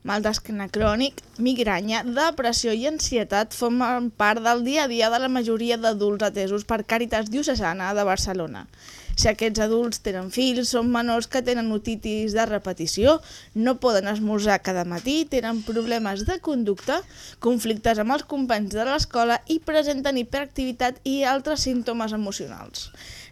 Mal d'esquena crònic, migranya, depressió i ansietat formen part del dia a dia de la majoria d'adults atesos per Càritas Diocesana de Barcelona. Si aquests adults tenen fills, són menors que tenen otitis de repetició, no poden esmorzar cada matí, tenen problemes de conducta, conflictes amb els companys de l'escola i presenten hiperactivitat i altres símptomes emocionals.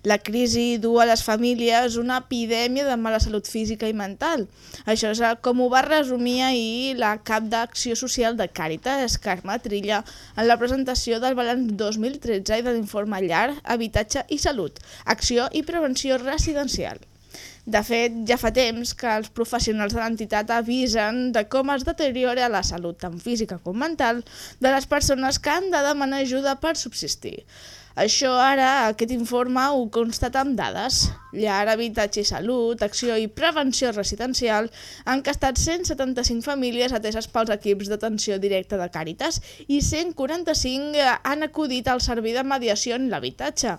La crisi du a les famílies una epidèmia de mala salut física i mental. Això és com ho va resumir ahir la cap d'acció social de Càritas, Carme Trilla, en la presentació del balanç 2013 i de l'informe llar, habitatge i salut, acció i prevenció residencial. De fet, ja fa temps que els professionals de l'entitat avisen de com es deteriora la salut tant física com mental de les persones que han de demanar ajuda per subsistir. Això ara, aquest informe ho constata amb dades. Llar, habitatge i salut, acció i prevenció residencial han castat 175 famílies ateses pels equips d'atenció directa de Càritas i 145 han acudit al servei de mediació en l'habitatge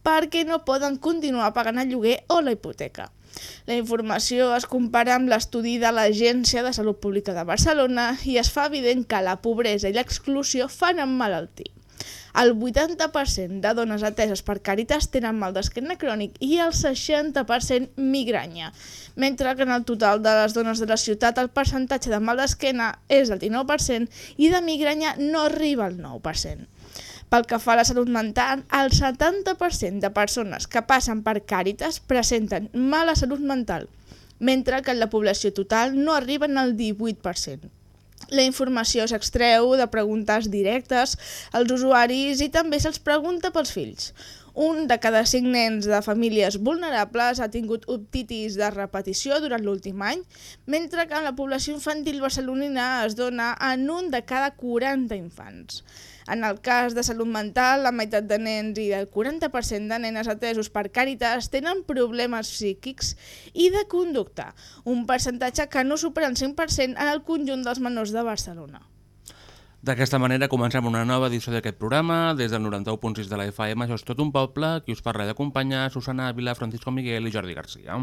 perquè no poden continuar pagant el lloguer o la hipoteca. La informació es compara amb l'estudi de l'Agència de Salut Pública de Barcelona i es fa evident que la pobresa i l'exclusió fan emmalaltir. El 80% de dones ateses per Càritas tenen mal d'esquena crònic i el 60% migranya, mentre que en el total de les dones de la ciutat el percentatge de mal d'esquena és del 19% i de migranya no arriba al 9%. Pel que fa a la salut mental, el 70% de persones que passen per Càritas presenten mala salut mental, mentre que en la població total no arriben al 18%. La informació s'extreu de preguntes directes als usuaris i també se'ls pregunta pels fills. Un de cada cinc nens de famílies vulnerables ha tingut optitis de repetició durant l'últim any, mentre que en la població infantil barcelonina es dona en un de cada 40 infants. En el cas de salut mental, la meitat de nens i el 40% de nenes atesos per Càritas tenen problemes psíquics i de conducta, un percentatge que no supera el 5% en el conjunt dels menors de Barcelona. D'aquesta manera comencem una nova edició d'aquest programa. Des del 91.6 de la FM, això és tot un poble, qui us parla d'acompanyar Susana Ávila, Francisco Miguel i Jordi Garcia.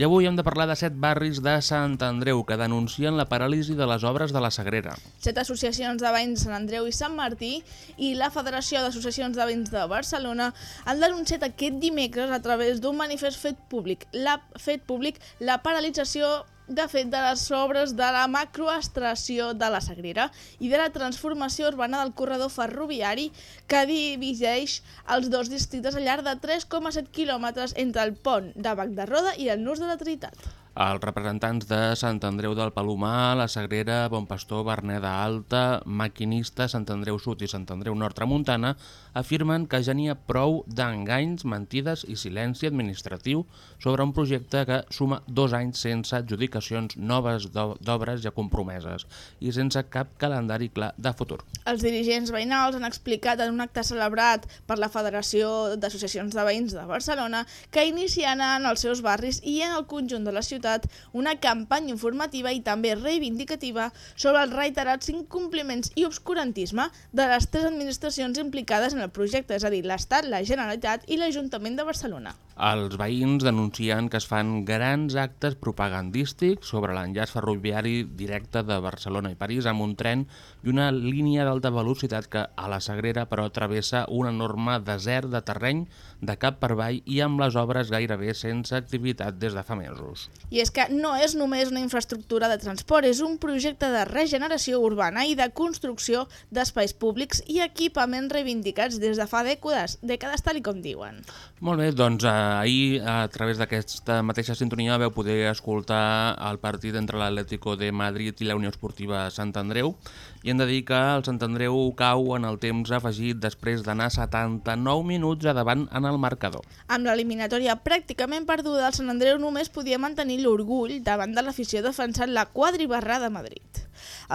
I avui hem de parlar de set barris de Sant Andreu que denuncien la paràlisi de les obres de la Sagrera. Set associacions de veïns de Sant Andreu i Sant Martí i la Federació d'Associacions de Veïns de Barcelona han denunciat aquest dimecres a través d'un manifest fet públic la, fet públic la paralització de fet de les obres de la macroestació de la Sagrera i de la transformació urbana del corredor ferroviari que divideix els dos districtes al llarg de 3,7 quilòmetres entre el pont de Bac de Roda i el Nus de la Trinitat. Els representants de Sant Andreu del Palomar, la Sagrera, Bon Pastor, Berneda Alta, Maquinista, Sant Andreu Sud i Sant Andreu Nord Tramuntana afirmen que ja n'hi ha prou d'enganys, mentides i silenci administratiu sobre un projecte que suma dos anys sense adjudicacions noves d'obres ja compromeses i sense cap calendari clar de futur. Els dirigents veïnals han explicat en un acte celebrat per la Federació d'Associacions de Veïns de Barcelona que iniciaran els seus barris i en el conjunt de la ciutat una campanya informativa i també reivindicativa sobre els reiterats incompliments i obscurantisme de les tres administracions implicades en el projecte, és a dir, l'Estat, la Generalitat i l'Ajuntament de Barcelona. Els veïns denuncien que es fan grans actes propagandístics sobre l'enllaç ferroviari directe de Barcelona i París amb un tren i una línia d'alta velocitat que a la Sagrera però travessa un enorme desert de terreny de cap per avall i amb les obres gairebé sense activitat des de fa mesos. I és que no és només una infraestructura de transport, és un projecte de regeneració urbana i de construcció d'espais públics i equipaments reivindicats des de fa dècades, dècades tal i com diuen. Molt bé, doncs eh, ahir a través d'aquesta mateixa sintonia veu poder escoltar el partit entre l'Atlético de Madrid i la Unió Esportiva Sant Andreu i hem de dir que el Sant Andreu cau en el temps afegit després d'anar 79 minuts a davant en el marcador. Amb l'eliminatòria pràcticament perduda, el Sant Andreu només podia mantenir l'orgull davant de l'afició defensant la quadribarra de Madrid.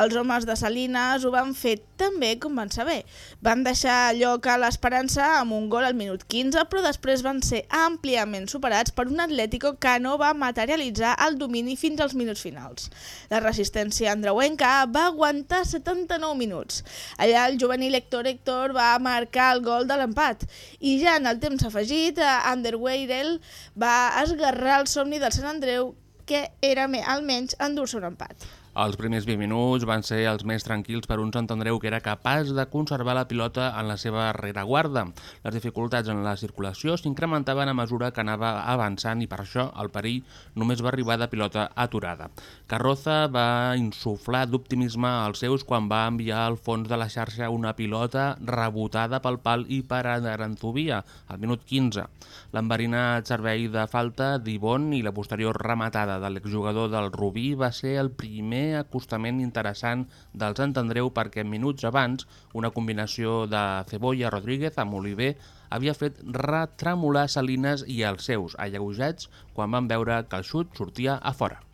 Els homes de Salines ho van fer tan bé com van saber. Van deixar lloc a l'esperança amb un gol al minut 15, però després van ser àmpliament superats per un Atlético que no va materialitzar el domini fins als minuts finals. La resistència andreuenca va aguantar 79 minuts. Allà el juvenil Héctor Héctor va marcar el gol de l'empat i ja en el temps afegit, Ander Weirel va esgarrar el somni del Sant Andreu que era almenys endur-se un empat. Els primers 20 minuts van ser els més tranquils per un Sant Andreu que era capaç de conservar la pilota en la seva rereguarda. Les dificultats en la circulació s'incrementaven a mesura que anava avançant i per això el perill només va arribar de pilota aturada. Carroza va insuflar d'optimisme als seus quan va enviar al fons de la xarxa una pilota rebotada pel pal i per Aranzubia, al minut 15. L'enverinat servei de falta d'Ibon i la posterior rematada de l'exjugador del Rubí va ser el primer acostament interessant del Sant Andreu perquè minuts abans una combinació de Cebolla Rodríguez amb Oliver havia fet retremolar Salines i els seus alleujats quan van veure que el xut sortia a fora.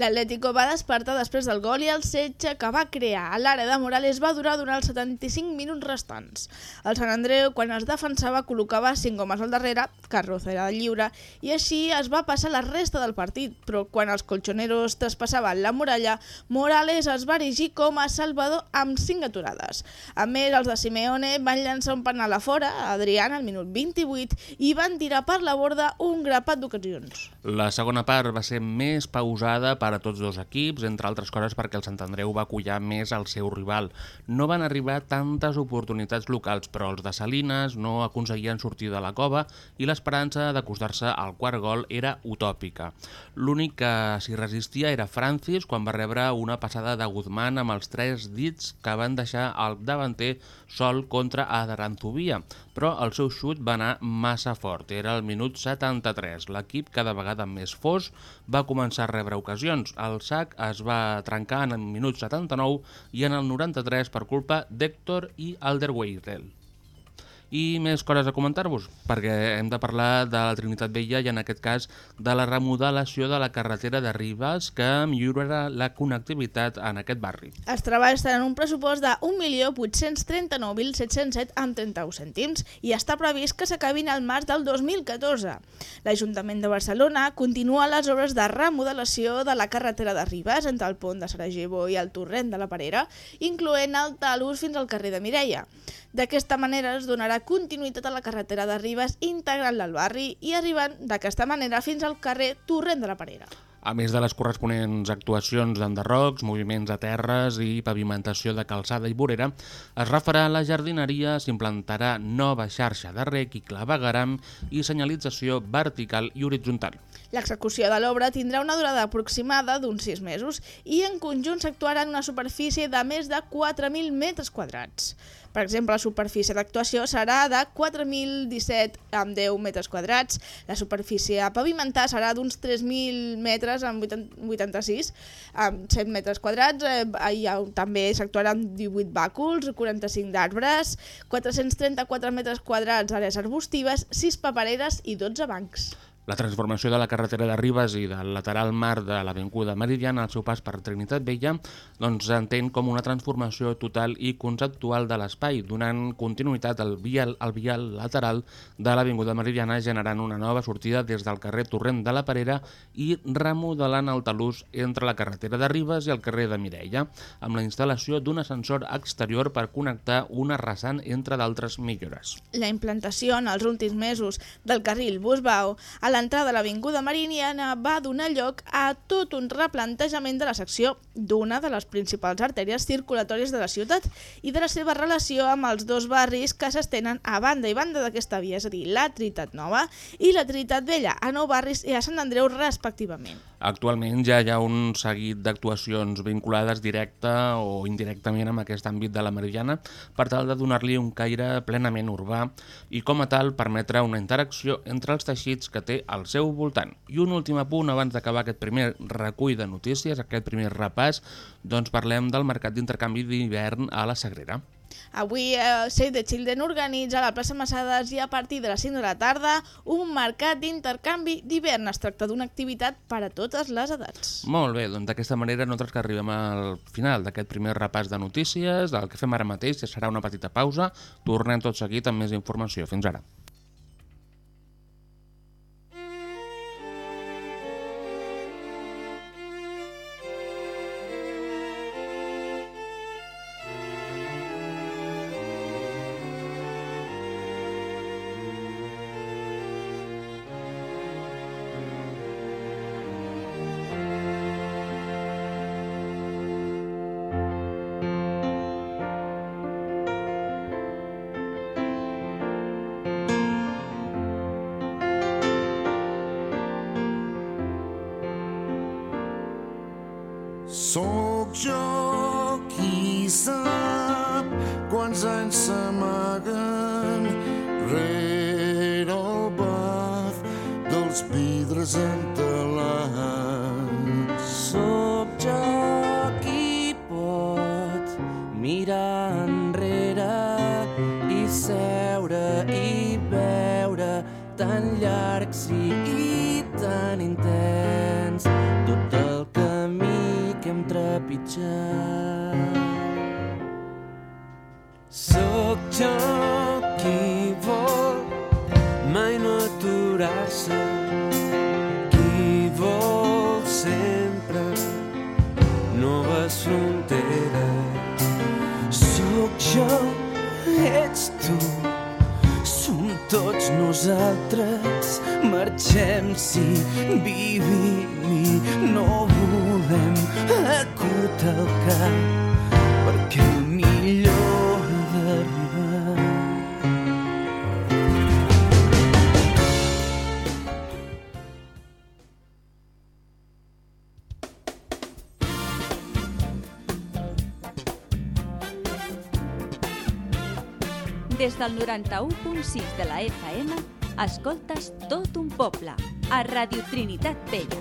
L'Atlético va despertar després del gol i el setge que va crear a l'àrea de Morales va durar durant els 75 minuts restants. El Sant Andreu, quan es defensava, col·locava 5 homes al darrere, Carroza era lliure, i així es va passar la resta del partit, però quan els colchoneros traspassaven la muralla, Morales es va erigir com a salvador amb 5 aturades. A més, els de Simeone van llançar un penal a fora, a Adrián, al minut 28, i van tirar per la borda un grapat d'ocasions. La segona part va ser més pausada per a tots dos equips, entre altres coses perquè el Sant Andreu va collar més el seu rival. No van arribar tantes oportunitats locals, però els de Salines no aconseguien sortir de la cova i l'esperança d'acostar-se al quart gol era utòpica. L'únic que s'hi resistia era Francis quan va rebre una passada de Guzmán amb els tres dits que van deixar el davanter sol contra Adaranzubia, però el seu xut va anar massa fort. Era el minut 73. L'equip, cada vegada més fos, va començar a rebre ocasions. El sac es va trencar en el minut 79 i en el 93 per culpa d'Héctor i Alderweireld. I més coses a comentar-vos, perquè hem de parlar de la Trinitat Vella i en aquest cas de la remodelació de la carretera de Ribes que millorarà la connectivitat en aquest barri. Els treballs tenen un pressupost de 1.839.707 amb 31 cèntims i està previst que s'acabin al març del 2014. L'Ajuntament de Barcelona continua les obres de remodelació de la carretera de Ribes entre el pont de Sarajevo i el torrent de la Parera, incloent el talús fins al carrer de Mireia. D'aquesta manera es donarà continuïtat a la carretera de Ribes integrant-la al barri i arribant d'aquesta manera fins al carrer Torrent de la Parera. A més de les corresponents actuacions d'enderrocs, moviments de terres i pavimentació de calçada i vorera, es refarà a la jardineria, s'implantarà nova xarxa de rec i clavegaram i senyalització vertical i horitzontal. L'execució de l'obra tindrà una durada aproximada d'uns 6 mesos i en conjunt s'actuarà en una superfície de més de 4.000 metres quadrats. Per exemple, la superfície d'actuació serà de 4.017 amb 10 metres quadrats, la superfície a pavimentar serà d'uns 3.000 metres amb 80, 86, amb 100 metres quadrats, eh, hi ha, també s'actuaran 18 bàculs, 45 d'arbres, 434 metres quadrats d'àrees arbustives, 6 papereres i 12 bancs. La transformació de la carretera de Ribes i del lateral mar de l'Avinguda Meridiana al seu pas per Trinitat Vella doncs s'entén com una transformació total i conceptual de l'espai, donant continuïtat al vial, al vial lateral de l'Avinguda Meridiana generant una nova sortida des del carrer Torrent de la Parera i remodelant el talús entre la carretera de Ribes i el carrer de Mireia, amb la instal·lació d'un ascensor exterior per connectar una rasant entre d'altres millores. La implantació en els últims mesos del carril Busbau a l'entrada de l'Avinguda Meridiana va donar lloc a tot un replantejament de la secció d'una de les principals artèries circulatòries de la ciutat i de la seva relació amb els dos barris que s'estenen a banda i banda d'aquesta via, és a dir, la Trinitat Nova i la Trinitat Vella, a nou barris i a Sant Andreu respectivament. Actualment ja hi ha un seguit d'actuacions vinculades directa o indirectament amb aquest àmbit de la Meridiana per tal de donar-li un caire plenament urbà i com a tal permetre una interacció entre els teixits que té al seu voltant. I un últim apunt abans d'acabar aquest primer recull de notícies, aquest primer repàs, doncs parlem del mercat d'intercanvi d'hivern a la Sagrera. Avui eh, Save the Children organitza a la plaça Massades i a partir de les 5 de la tarda un mercat d'intercanvi d'hivern. Es tracta d'una activitat per a totes les edats. Molt bé, doncs d'aquesta manera nosaltres que arribem al final d'aquest primer repàs de notícies, el que fem ara mateix serà una petita pausa, tornem tot seguit amb més informació. Fins ara. Des del 91.6 de la FM, escoltes tot un poble, a Radio Trinitat Vella.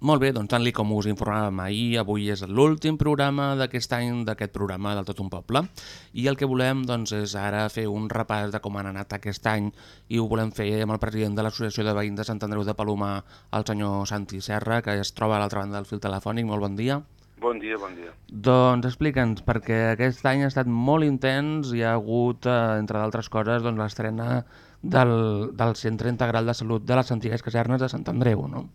Molt bé, doncs tant com us informàvem ahir, avui és l'últim programa d'aquest any, d'aquest programa del Tot un Poble, i el que volem doncs, és ara fer un repàs de com han anat aquest any i ho volem fer amb el president de l'Associació de Veïns de Sant Andreu de Palomar, el senyor Santi Serra, que es troba a l'altra banda del fil telefònic. Molt bon dia. Bon dia, bon dia. Doncs explica'ns, perquè aquest any ha estat molt intens, hi ha hagut, eh, entre d'altres coses, doncs, l'estrena del, del Centre Integral de Salut de les antigues casernes de Sant Andreu, no?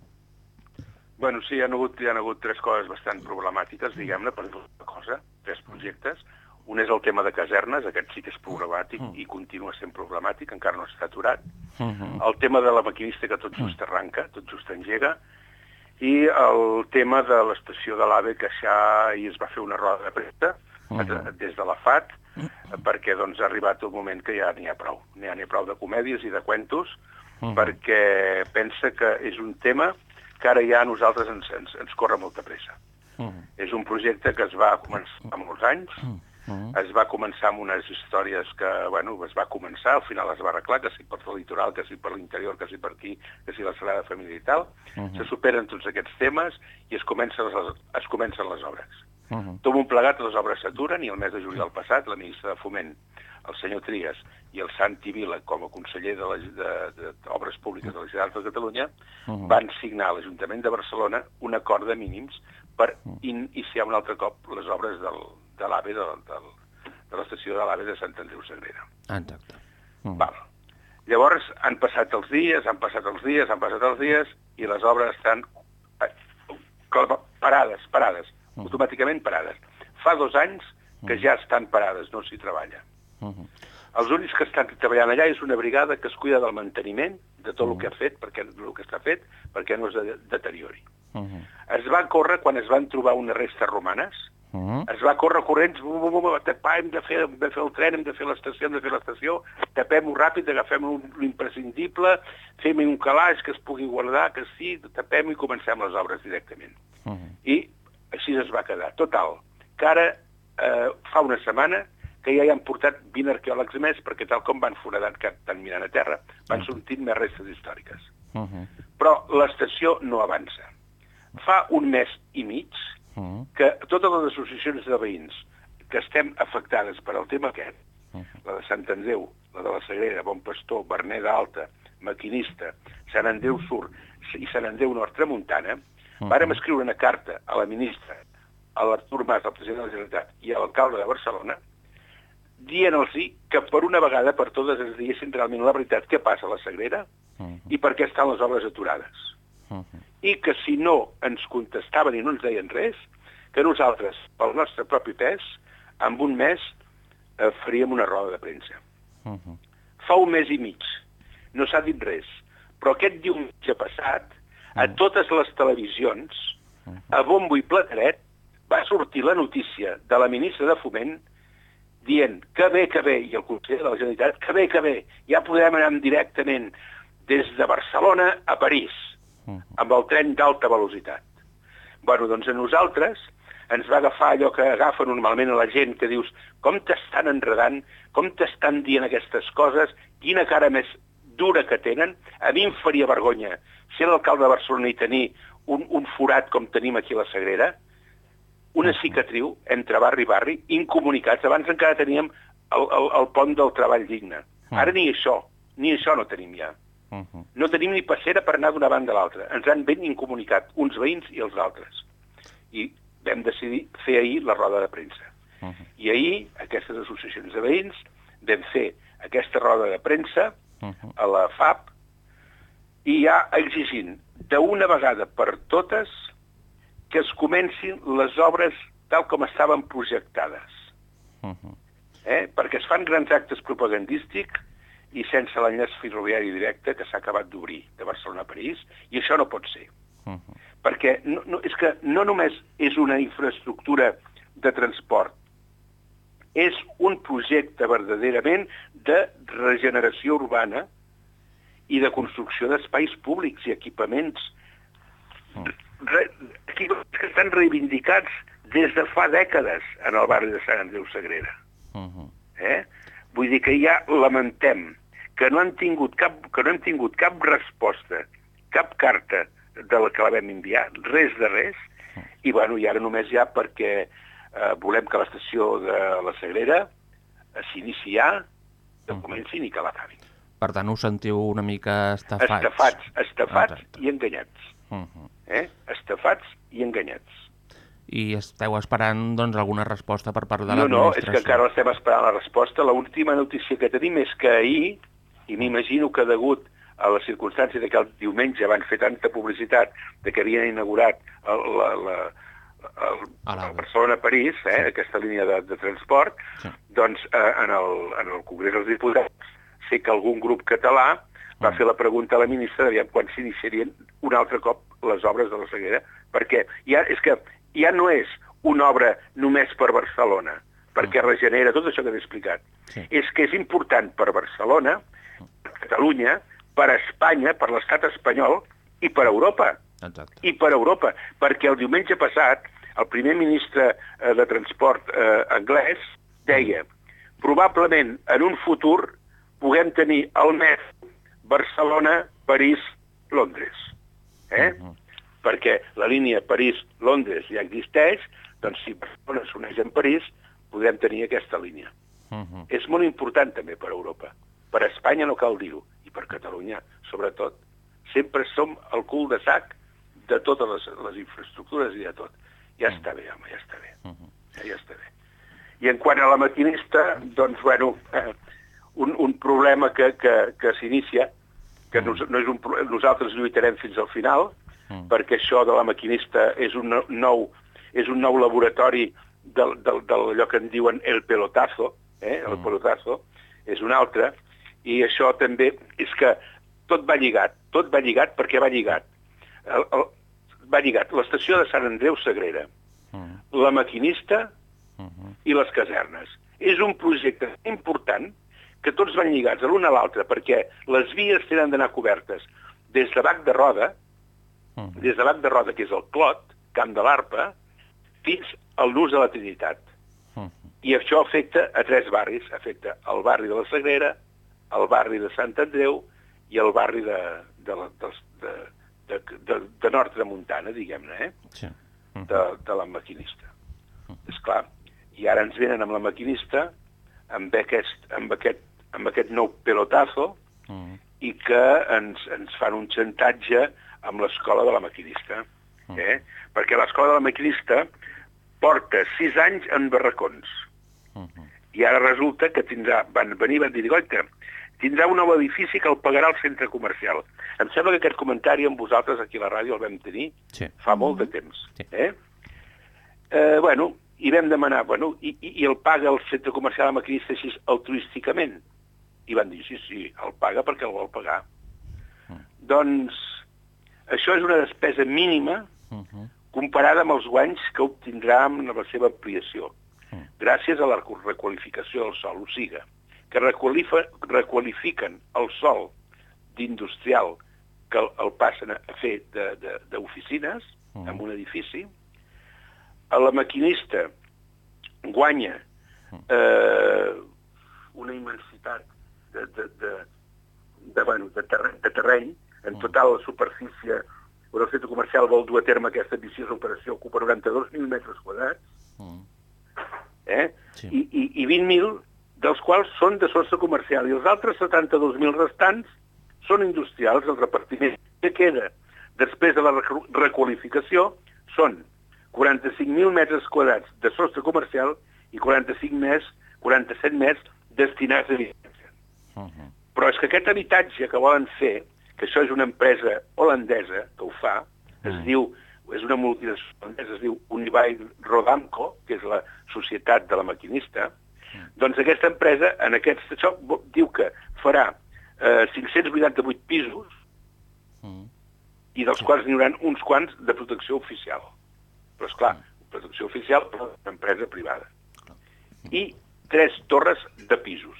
Bueno, sí, hi ha hagut, hi ha hagut tres coses bastant problemàtiques, diguem-ne, per dir una cosa, tres projectes. Un és el tema de casernes, aquest sí que és problemàtic Mm. i continua sent problemàtic, encara no està aturat. -huh. El tema de la maquinista que tot just arranca, tot just engega, i el tema de l'estació de l'AVE que ja ahir es va fer una roda de premsa uh des de la FAT, perquè doncs, ha arribat un moment que ja n'hi ha prou. N'hi ha, ha prou de comèdies i de cuentos, Mhm. perquè pensa que és un tema que ara ja a nosaltres ens, ens, ens corre molta pressa. Uh -huh. És un projecte que es va començar fa molts anys, Uh -huh. Es va començar amb unes històries que, bueno, es va començar, al final es va arreglar, que si per el litoral, que si per l'interior, que si per aquí, que si la Sagrada Família i tal. Mhm. Se superen tots aquests temes i es comencen les, es comencen les obres. Uh -huh. Tot un plegat, les obres s'aturen i el mes de juliol passat la ministra de Foment, el senyor Trias, i el Santi Vila, com a conseller d'Obres Públiques de la Generalitat de Catalunya, Uh -huh. van signar a l'Ajuntament de Barcelona un acord de mínims per iniciar un altre cop les obres del, de l'AVE, de, del, de l'estació de l'AVE de Sant Andreu Sagrera. Exacte. Uh -huh. Val. Llavors han passat els dies, han passat els dies, han passat els dies i les obres estan eh, parades, parades, Mm. automàticament parades. Fa dos anys que ja estan parades, no s'hi treballa. Uh -huh. Els únics que estan treballant allà és una brigada que es cuida del manteniment de tot Mm. el que ha fet, perquè el que està fet, perquè no es de- deteriori. Uh -huh. Es va córrer quan es van trobar unes restes romanes, Uh -huh. es va córrer corrents, bu, bu, bu, bu, tapar, hem de, fer, hem de fer el tren, hem de fer l'estació, hem de fer l'estació, tapem-ho ràpid, agafem l'imprescindible, fem un calaix que es pugui guardar, que sí, tapem-ho i comencem les obres directament. Uh -huh. I així es va quedar. Total, que ara eh, fa una setmana que ja hi han portat 20 arqueòlegs més, perquè tal com van foradant que estan mirant a terra, van sortint més restes històriques. Uh -huh. Però l'estació no avança. Fa un mes i mig Uh -huh. que totes les associacions de veïns que estem afectades per al tema aquest, Uh la de Sant Andreu, la de la Sagrera, Bon Pastor, Berner d'Alta, Maquinista, Sant Andreu Sur i Sant Andreu Nord Tramuntana, vàrem escriure una carta a la ministra, a l'Artur Mas, el president de la Generalitat, i a l'alcalde de Barcelona, dient-los que per una vegada per totes ens diguessin realment la veritat què passa a la Sagrera Uh -huh. i per què estan les obres aturades Uh -huh. i que si no ens contestaven i no ens deien res, que nosaltres, pel nostre propi pes, amb un mes eh, faríem una roda de premsa. Uh -huh. Fa un mes i mig, no s'ha dit res, però aquest diumenge passat, a totes les televisions, a bombo i plateret, va sortir la notícia de la ministra de Foment dient que bé, que bé, i el conseller de la Generalitat, que bé, que bé, ja podrem anar directament des de Barcelona a París, Uh -huh. Amb el tren d'alta velocitat. Bueno, doncs a nosaltres ens va agafar allò que agafa normalment a la gent, que dius, com t'estan enredant, com t'estan dient aquestes coses, quina cara més dura que tenen. A mi em faria vergonya ser l'alcalde de Barcelona i tenir un, un forat com tenim aquí a la Sagrera, una cicatriu entre barri i barri, incomunicats. Abans encara teníem el, el, el pont del treball digne. Ara ni això, ni això no tenim ja. Uh -huh. No tenim ni passera per anar d'una banda a l'altra. Ens han ben incomunicat, uns veïns i els altres. I vam decidir fer ahir la roda de premsa. Uh -huh. I ahir, aquestes associacions de veïns, vam fer aquesta roda de premsa Uh -huh. a la FAP i ja exigint d'una vegada per totes que es comencin les obres tal com estaven projectades. Uh -huh. Eh? Perquè es fan grans actes propagandístics i sense l'enllaç ferroviari directe que s'ha acabat d'obrir de Barcelona a París, i això no pot ser. Uh -huh. Perquè no, no, és que no només és una infraestructura de transport, és un projecte verdaderament de regeneració urbana i de construcció d'espais públics i equipaments re, equipaments que estan reivindicats des de fa dècades en el barri de Sant Andreu Sagrera. Uh -huh. Eh? Vull dir que ja lamentem que no han tingut cap, que no hem tingut cap resposta, cap carta de la que la vam enviar, res de res, i bueno, i ara només ja perquè eh, volem que l'estació de la Sagrera eh, s'inici ja, que comencin i que l'acabin. Per tant, us sentiu una mica estafats. Estafats, estafats Exacte. i enganyats. Uh -huh. Eh? Estafats i enganyats. I esteu esperant doncs, alguna resposta per part de No, no, és l'administració. que encara estem esperant la resposta. L'última notícia que tenim és que ahir, i m'imagino que degut a la circumstància de que el diumenge van fer tanta publicitat de que havien inaugurat el, la, la, el, el Barcelona-París, eh, Sí. aquesta línia de, de transport, Sí. doncs eh, en, el, en el Congrés dels Diputats sé que algun grup català va Mm. fer la pregunta a la ministra d'aviam quan s'iniciarien un altre cop les obres de la Sagrera, perquè ja, és que ja no és una obra només per Barcelona, perquè regenera tot això que t'he explicat. Sí. És que és important per Barcelona, Catalunya, per Espanya, per l'estat espanyol i per Europa Exacte. i per Europa, perquè el diumenge passat el primer ministre eh, de Transport eh, anglès deia probablement en un futur puguem tenir el mes Barcelona, París, Londres. Eh? Uh -huh. Perquè la línia París-Londres ja existeix, Doncs si Barcelona s'uneix en París, podem tenir aquesta línia. Uh -huh. És molt important també per Europa. Per Espanya no cal dir-ho, i per Catalunya, sobretot. Sempre som el cul de sac de totes les, les infraestructures i de tot. Ja està bé, home, ja està bé. Ja, ja està bé. I en quant a la maquinista, doncs, bueno, eh, un, un problema que, que, que s'inicia, que nos, no és un, nosaltres lluitarem fins al final, perquè això de la maquinista és un no- nou, és un nou laboratori del, del, d'allò que en diuen el pelotazo, eh? el pelotazo, és un altre, i això també és que tot va lligat, tot va lligat perquè va lligat. El, el, va lligat l'estació de Sant Andreu Sagrera, la maquinista i les casernes. És un projecte important que tots van lligats l'un a l'altre perquè les vies tenen d'anar cobertes des de Bac de Roda, des de Bac de Roda, que és el Clot, Camp de l'Arpa, fins al Nus de la Trinitat. I això afecta a tres barris. Afecta el barri de la Sagrera, el barri de Sant Andreu i el barri de, de, de, de, de, de, de Nord de Montana, diguem-ne, eh? Sí. de, de la maquinista. És clar. I ara ens venen amb la maquinista, amb aquest, amb aquest, amb aquest nou pelotazo, i que ens, ens fan un xantatge amb l'escola de la maquinista. Eh? Perquè l'escola de la maquinista porta sis anys en barracons. I ara resulta que tindrà, van venir i van dir, oita, tindrà un nou edifici que el pagarà el centre comercial. Em sembla que aquest comentari amb vosaltres aquí a la ràdio el vam tenir Sí. fa molt de temps. Eh? Eh, bueno, i vam demanar, bueno, i, i, i el paga el centre comercial de maquinista així altruísticament? I van dir, sí, sí, el paga perquè el vol pagar. Doncs això és una despesa mínima comparada amb els guanys que obtindrà amb la seva ampliació, gràcies a la requalificació del sol, o sigui, que requalifiquen el sol d'industrial que el, passen a fer de- de- d'oficines en un edifici, a la maquinista guanya eh, una immensitat de, de, de, de, bueno, de, terreny, de terreny, en total la superfície el centre comercial vol dur a terme aquesta ambiciosa operació ocupa 92.000 metres quadrats, eh? Sí. I, i, i 20.000 dels quals són de sostre comercial i els altres 72.000 restants són industrials. El repartiment que queda després de la requalificació són 45.000 metres quadrats de sostre comercial i 45 més, 47 més destinats a habitatge. Però és que aquest habitatge que volen fer, que això és una empresa holandesa que ho fa, es diu, és una multinacional es diu Unibail Rodamco, que és la societat de la maquinista, doncs aquesta empresa, en aquest, això diu que farà eh, 588 pisos i dels quals n'hi haurà uns quants de protecció oficial. Però, és clar, protecció oficial però d'una empresa privada. I tres torres de pisos.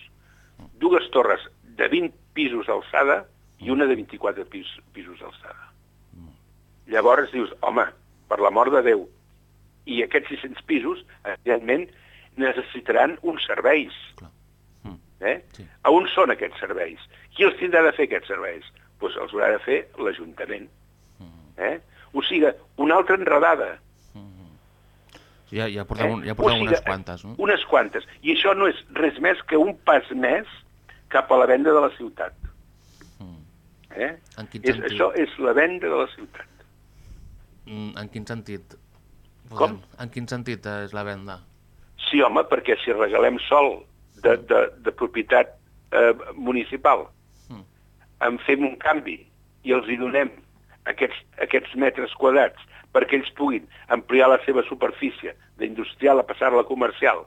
Dues torres de 20 pisos d'alçada i una de 24 pis, pisos d'alçada. Llavors dius, home, per l'amor de Déu, i aquests 600 pisos, evidentment, necessitaran uns serveis. Eh? A on són aquests serveis? Qui els tindrà de fer aquests serveis? Doncs pues els haurà de fer l'Ajuntament. Eh? O sigui, una altra enredada. Ja, ja porteu, un, ja O porteu sigui, unes quantes, no? Unes quantes. I això no és res més que un pas més cap a la venda de la ciutat. Eh? En quin És, sentit? això és la venda de la ciutat. Mm, En quin sentit? Com? En quin sentit és la venda? Sí, home, perquè si regalem sol de, de, de propietat eh, municipal, en fem un canvi i els hi donem aquests, aquests metres quadrats perquè ells puguin ampliar la seva superfície d'industrial a passar-la a comercial,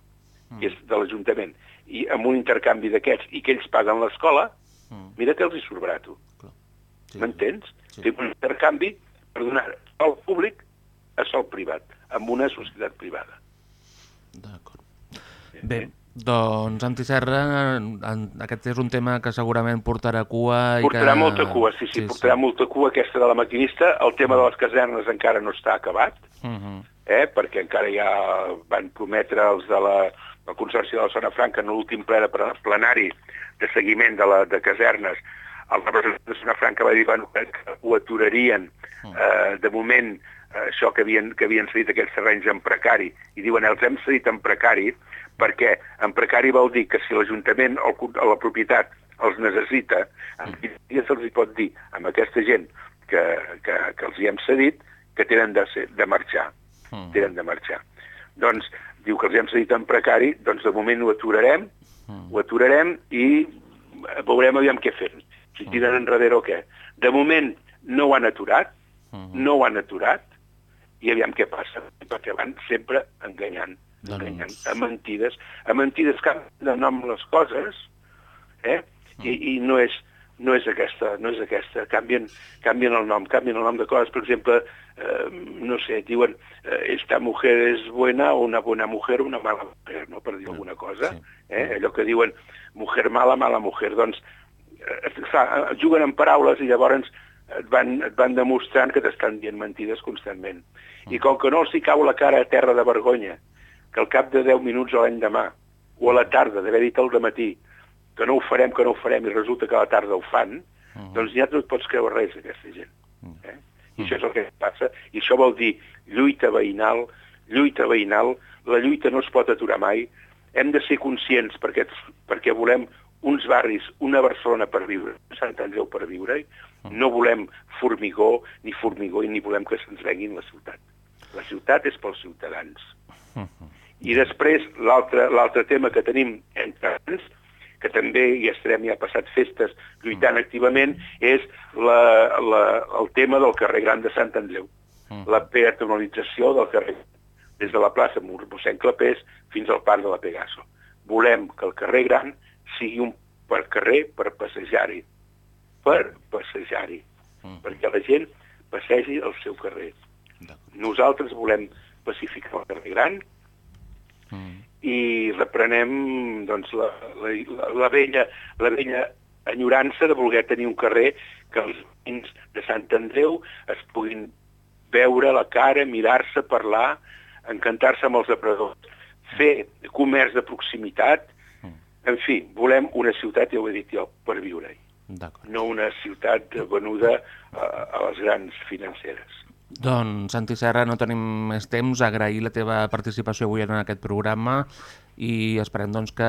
que és de l'Ajuntament, i amb un intercanvi d'aquests, i que ells paguen l'escola, mira que els hi sobrarà, tu. M'entens? Sí. Fem un intercanvi per donar sol públic a sol privat, amb una societat privada. Bé, doncs Santi Serra, en, en, aquest és un tema que segurament portarà cua i Portarà que... molta cua, sí, sí, portarà molta cua aquesta de la maquinista. El tema de les casernes encara no està acabat, Uh -huh. eh, perquè encara ja van prometre els de la, el Consorci de la Zona Franca en l'últim ple de plenari de seguiment de, la, de casernes. El representant de Zona Franca va dir bueno, que ho aturarien eh, de moment eh, això que havien, que havien cedit aquests terrenys en precari, i diuen els hem cedit en precari perquè en precari vol dir que si l'Ajuntament o la propietat els necessita, en quins dies se'ls hi pot dir amb aquesta gent que, que, que els hi hem cedit que tenen de, ser, de marxar. Mm. Tenen de marxar. Doncs diu que els hi hem cedit en precari, doncs de moment ho aturarem, ho aturarem i veurem aviam què fem. Si tiren enrere o què. De moment no ho han aturat, no ho han aturat, i aviam què passa, perquè van sempre enganyant, enganyant, a mentides, a mentides que han de nom les coses, eh? I, i no és no és aquesta, no és aquesta, canvien, canvien el nom, canvien el nom de coses, per exemple, eh, no sé, diuen eh, esta mujer és buena o una bona mujer o una mala mujer, no? per dir alguna cosa, eh? allò que diuen mujer mala, mala mujer, doncs clar, juguen amb paraules i llavors et van, et van demostrant que t'estan dient mentides constantment. I com que no els hi cau la cara a terra de vergonya, que al cap de 10 minuts o l'endemà, o a la tarda, d'haver dit al matí que no ho farem, que no ho farem, i resulta que a la tarda ho fan, doncs ja no et pots creure res, aquesta gent. Eh? I això és el que passa, i això vol dir lluita veïnal, lluita veïnal, la lluita no es pot aturar mai, hem de ser conscients perquè, perquè volem uns barris, una Barcelona per viure, Sant Andreu per viure no volem formigó ni formigó i ni volem que se'ns venguin la ciutat. La ciutat és pels ciutadans. I després, l'altre tema que tenim entre ens, que també hi estarem ja passat festes lluitant activament, és la, la, el tema del carrer Gran de Sant Andreu. La peatonalització del carrer, des de la plaça mossèn Clapés fins al parc de la Pegaso. Volem que el carrer Gran sigui un per carrer per passejar-hi. Per passejar-hi. Perquè la gent passegi el seu carrer. Nosaltres volem pacificar el carrer Gran, i reprenem doncs, la, la, la, la, vella, la vella enyorança de voler tenir un carrer que els veïns de Sant Andreu es puguin veure la cara, mirar-se, parlar, encantar-se amb els depredadors, fer comerç de proximitat, en fi, volem una ciutat, ja ho he dit jo, per viure-hi, no una ciutat venuda a, a les grans financeres. Doncs, Santi Serra, no tenim més temps. Agrair la teva participació avui en aquest programa i esperem doncs, que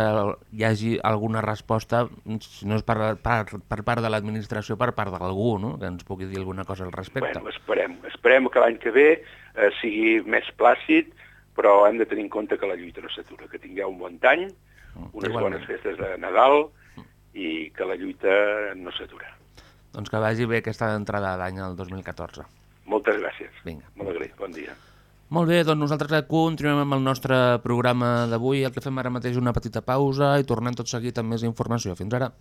hi hagi alguna resposta, si no és per, per, per part de l'administració, per part d'algú, no? que ens pugui dir alguna cosa al respecte. Bueno, esperem. Esperem que l'any que ve eh, sigui més plàcid, però hem de tenir en compte que la lluita no s'atura, que tingueu un bon any, unes igualment. bones festes de Nadal i que la lluita no s'atura. Doncs que vagi bé aquesta entrada d'any al 2014. Moltes gràcies. Vinga. Molt agraït. Bon dia. Molt bé, doncs nosaltres continuem amb el nostre programa d'avui. El que fem ara mateix una petita pausa i tornem tot seguit amb més informació. Fins ara.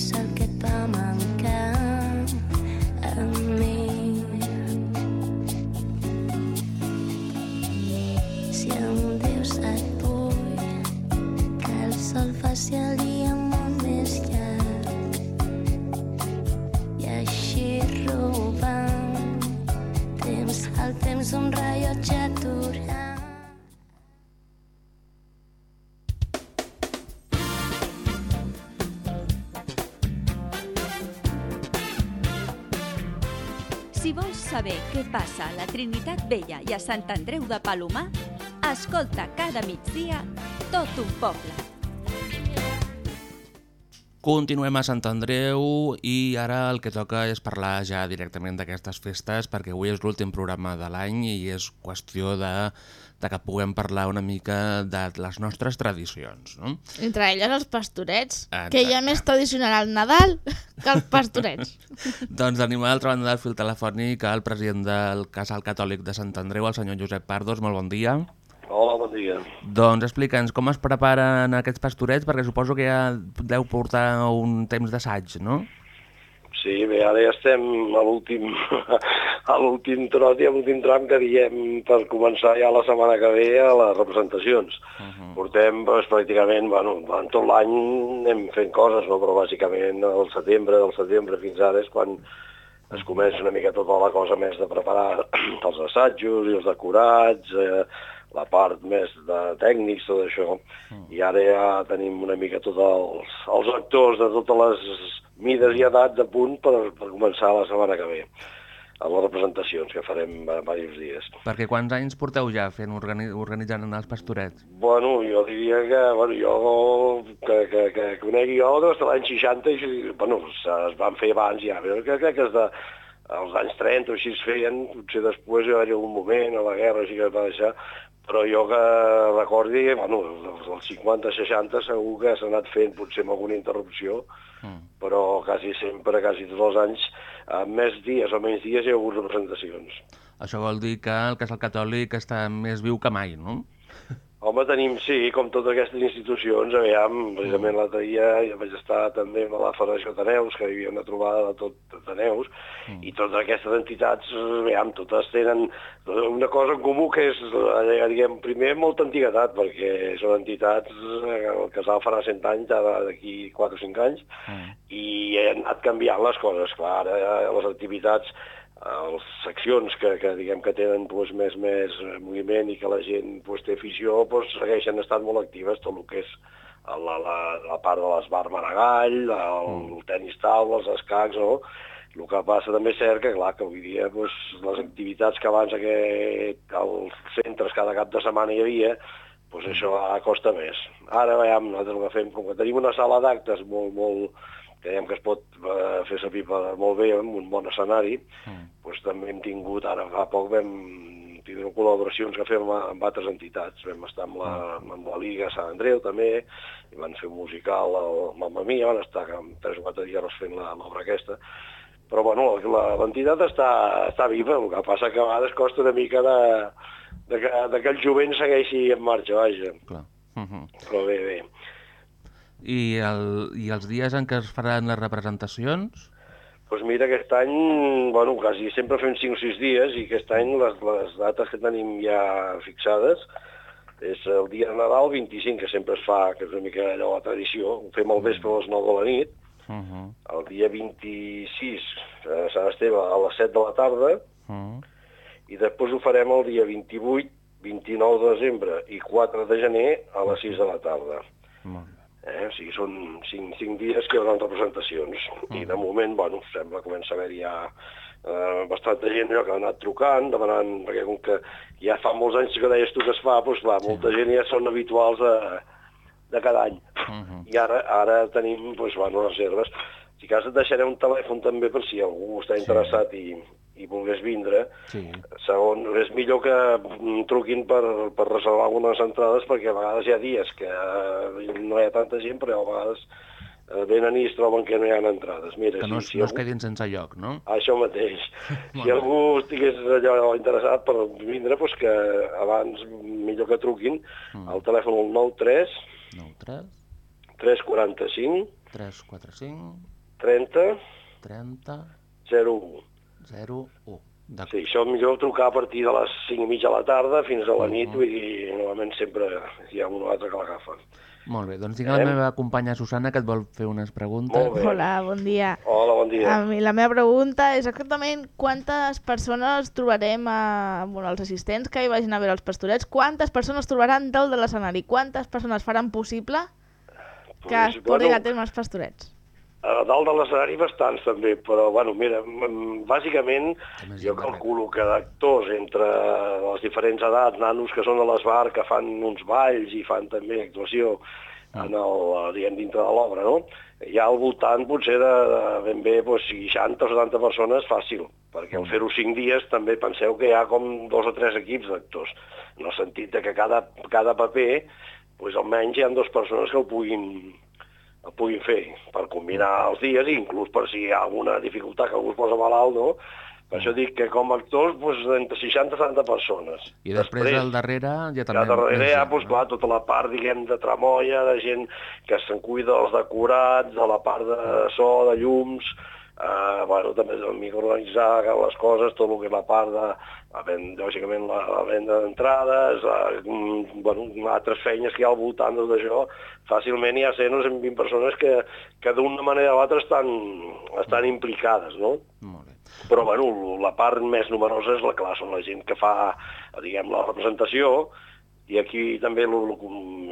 so què passa a la Trinitat Vella i a Sant Andreu de Palomar, escolta cada migdia tot un poble. Continuem a Sant Andreu i ara el que toca és parlar ja directament d'aquestes festes perquè avui és l'últim programa de l'any i és qüestió de, de que puguem parlar una mica de les nostres tradicions. No? Entre elles els pastorets, Exacte. que hi ha més tradicional al Nadal que els pastorets. doncs tenim a l'altra banda del fil telefònic el president del Casal Catòlic de Sant Andreu, el senyor Josep Pardos. Molt bon dia. Hola, bon dia. Doncs explica'ns com es preparen aquests pastorets, perquè suposo que ja deu portar un temps d'assaig, no? Sí, bé, ara ja estem a l'últim a l'últim trot i a l'últim tram que diem per començar ja la setmana que ve a les representacions. Uh -huh. Portem doncs, pràcticament, bueno, en tot l'any anem fent coses, no? però bàsicament al setembre, del setembre fins ara és quan es comença una mica tota la cosa més de preparar els assajos i els decorats, eh, la part més de tècnics, tot això, i ara ja tenim una mica tots els, els actors de totes les mides i edats a punt per, per començar la setmana que ve a les representacions que farem a diversos dies. Perquè quants anys porteu ja fent organi organitzant els pastorets? Bueno, jo diria que, bueno, jo, que, que, que conegui jo, des de l'any 60, i, bueno, es van fer abans ja, però crec que és de, als anys 30 o així es feien, potser després hi va haver un moment, a la guerra així que es va deixar, però jo que recordi, bueno, dels 50-60 segur que s'ha anat fent potser amb alguna interrupció, mm. però quasi sempre, quasi tots els anys, amb més dies o menys dies hi ha hagut representacions. Això vol dir que el casal catòlic està més viu que mai, no? Home, tenim, sí, com totes aquestes institucions, aviam, precisament l'altre dia ja vaig estar també a la Federació d'Ateneus, que hi havia una trobada de tot d'Ateneus, mm. i totes aquestes entitats, aviam, totes tenen una cosa en comú que és, diguem, primer, molta antiguitat, perquè són entitats, eh, el casal farà 100 anys, ara d'aquí 4 o 5 anys, mm. i han anat canviant les coses, clar, ara eh, les activitats les seccions que, que diguem que tenen doncs, més, més moviment i que la gent doncs, té afició doncs, segueixen estant molt actives tot el que és la, la, la part de l'esbar Maragall, el, el tenis taula, els escacs, no? El que passa també és cert que, clar, que avui dia doncs, les activitats que abans aquest, als centres cada cap de setmana hi havia, doncs això ara costa més. Ara, veiem, nosaltres el que fem, com que tenim una sala d'actes molt, molt, creiem que es pot eh, fer servir per, molt bé amb un bon escenari, mm. doncs també hem tingut, ara fa poc vam tindre col·laboracions que fem amb altres entitats. Vam estar amb la, amb la Liga Sant Andreu també, i van fer un musical al Mamma Mia, van estar amb 3 o 4 dies fent l'obra aquesta. Però bueno, l'entitat està, està viva, el que passa que a vegades costa una mica de, de, que, de que el jovent segueixi en marxa, vaja. Clar. Uh -huh. Però bé, bé. I, el, I els dies en què es faran les representacions? Doncs pues mira, aquest any, bueno, quasi sempre fem 5 o 6 dies i aquest any les, les dates que tenim ja fixades és el dia de Nadal 25, que sempre es fa, que és una mica allò la tradició, ho fem al vespre a les 9 de la nit, Uh -huh. el dia 26, a Sant Esteve, a les 7 de la tarda, Uh -huh. i després ho farem el dia 28, 29 de desembre i 4 de gener a les 6 de la tarda. Molt bé. Eh? O sigui, són 5, 5 dies que hi haurà representacions. I de moment, bueno, sembla que comença a haver ja eh, bastanta gent que ha anat trucant, demanant, perquè com que ja fa molts anys que deies tu que es fa, doncs clar, molta gent ja són habituals de, de cada any. Uh -huh. I ara ara tenim, doncs, bueno, reserves. Si cas et deixaré un telèfon també per si algú està interessat i, i volgués vindre. Sí. Segon, és millor que mm, truquin per, per reservar algunes entrades perquè a vegades hi ha dies que eh, no hi ha tanta gent, però a vegades eh, venen i es troben que no hi ha entrades. Mira, Que no, si, es, si no es algú- quedin sense lloc, no? això mateix. Si bé. algú estigués allò interessat per vindre, doncs que abans millor que truquin Mm. al telèfon el 93 9 3 345 3 4 5 30 30 01. 0 1. D'acord. Sí, això millor trucar a partir de les 5 i mitja de la tarda fins a la nit, vull dir, normalment sempre hi ha un o altre que l'agafa. Molt bé, doncs tinc la Eh? meva companya Susana que et vol fer unes preguntes. Hola, bon dia. Hola, bon dia. A mi la meva pregunta és exactament quantes persones trobarem a, bueno, els assistents que hi vagin a veure els pastorets, quantes persones trobaran dalt de l'escenari, quantes persones faran possible que es Pues, portin bueno, a terme els pastorets? A dalt de l'escenari bastants també, però bueno, mira, mm, bàsicament jo calculo que d'actors entre les diferents edats, nanos que són a l'esbar, que fan uns balls i fan també actuació en el, diguem, dintre de l'obra, no? Hi ha al voltant potser de, de ben bé doncs, 60 o 70 persones fàcil, perquè al fer-ho 5 dies també penseu que hi ha com dos o tres equips d'actors, en el sentit de que cada, cada paper doncs, almenys hi ha dues persones que el puguin, el puguin fer per combinar els dies i inclús per si hi ha alguna dificultat que algú es posa malalt, no? Per això dic que com a actors, doncs, entre 60 i 70 persones. I després, després al darrere ja també... Ja darrere més hi ha, gent, doncs, clar, tota la part, diguem, de tramoia, de gent que se'n cuida dels decorats, de la part de so, de llums, eh, bueno, també de microorganitzar les coses, tot el que és la part de, la venda, lògicament, la, la venda d'entrades, mm, bueno, altres feines que hi ha al voltant de tot això, fàcilment hi ha 100 o 120 persones que, que d'una manera o l'altra estan, estan implicades, no? Però, bueno, la part més numerosa és la clar, són la gent que fa, diguem, la representació, i aquí també el, el,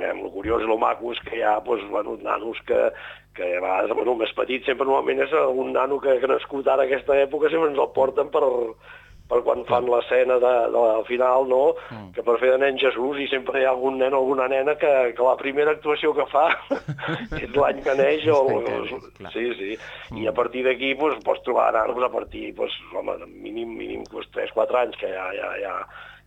el curiós i el maco és que hi ha doncs, bueno, nanos que, que a vegades, bueno, més petit sempre normalment és un nano que, que ha nascut ara aquesta època, sempre ens el porten per, per quan fan l'escena de, de la final, no? Mm. que per fer de nen Jesús i sempre hi ha algun nen o alguna nena que, que la primera actuació que fa és l'any que neix o... Sí, sí. I a partir d'aquí doncs, pots trobar nanos a partir, doncs, home, mínim, mínim doncs, 3-4 anys que ja, ja, ja,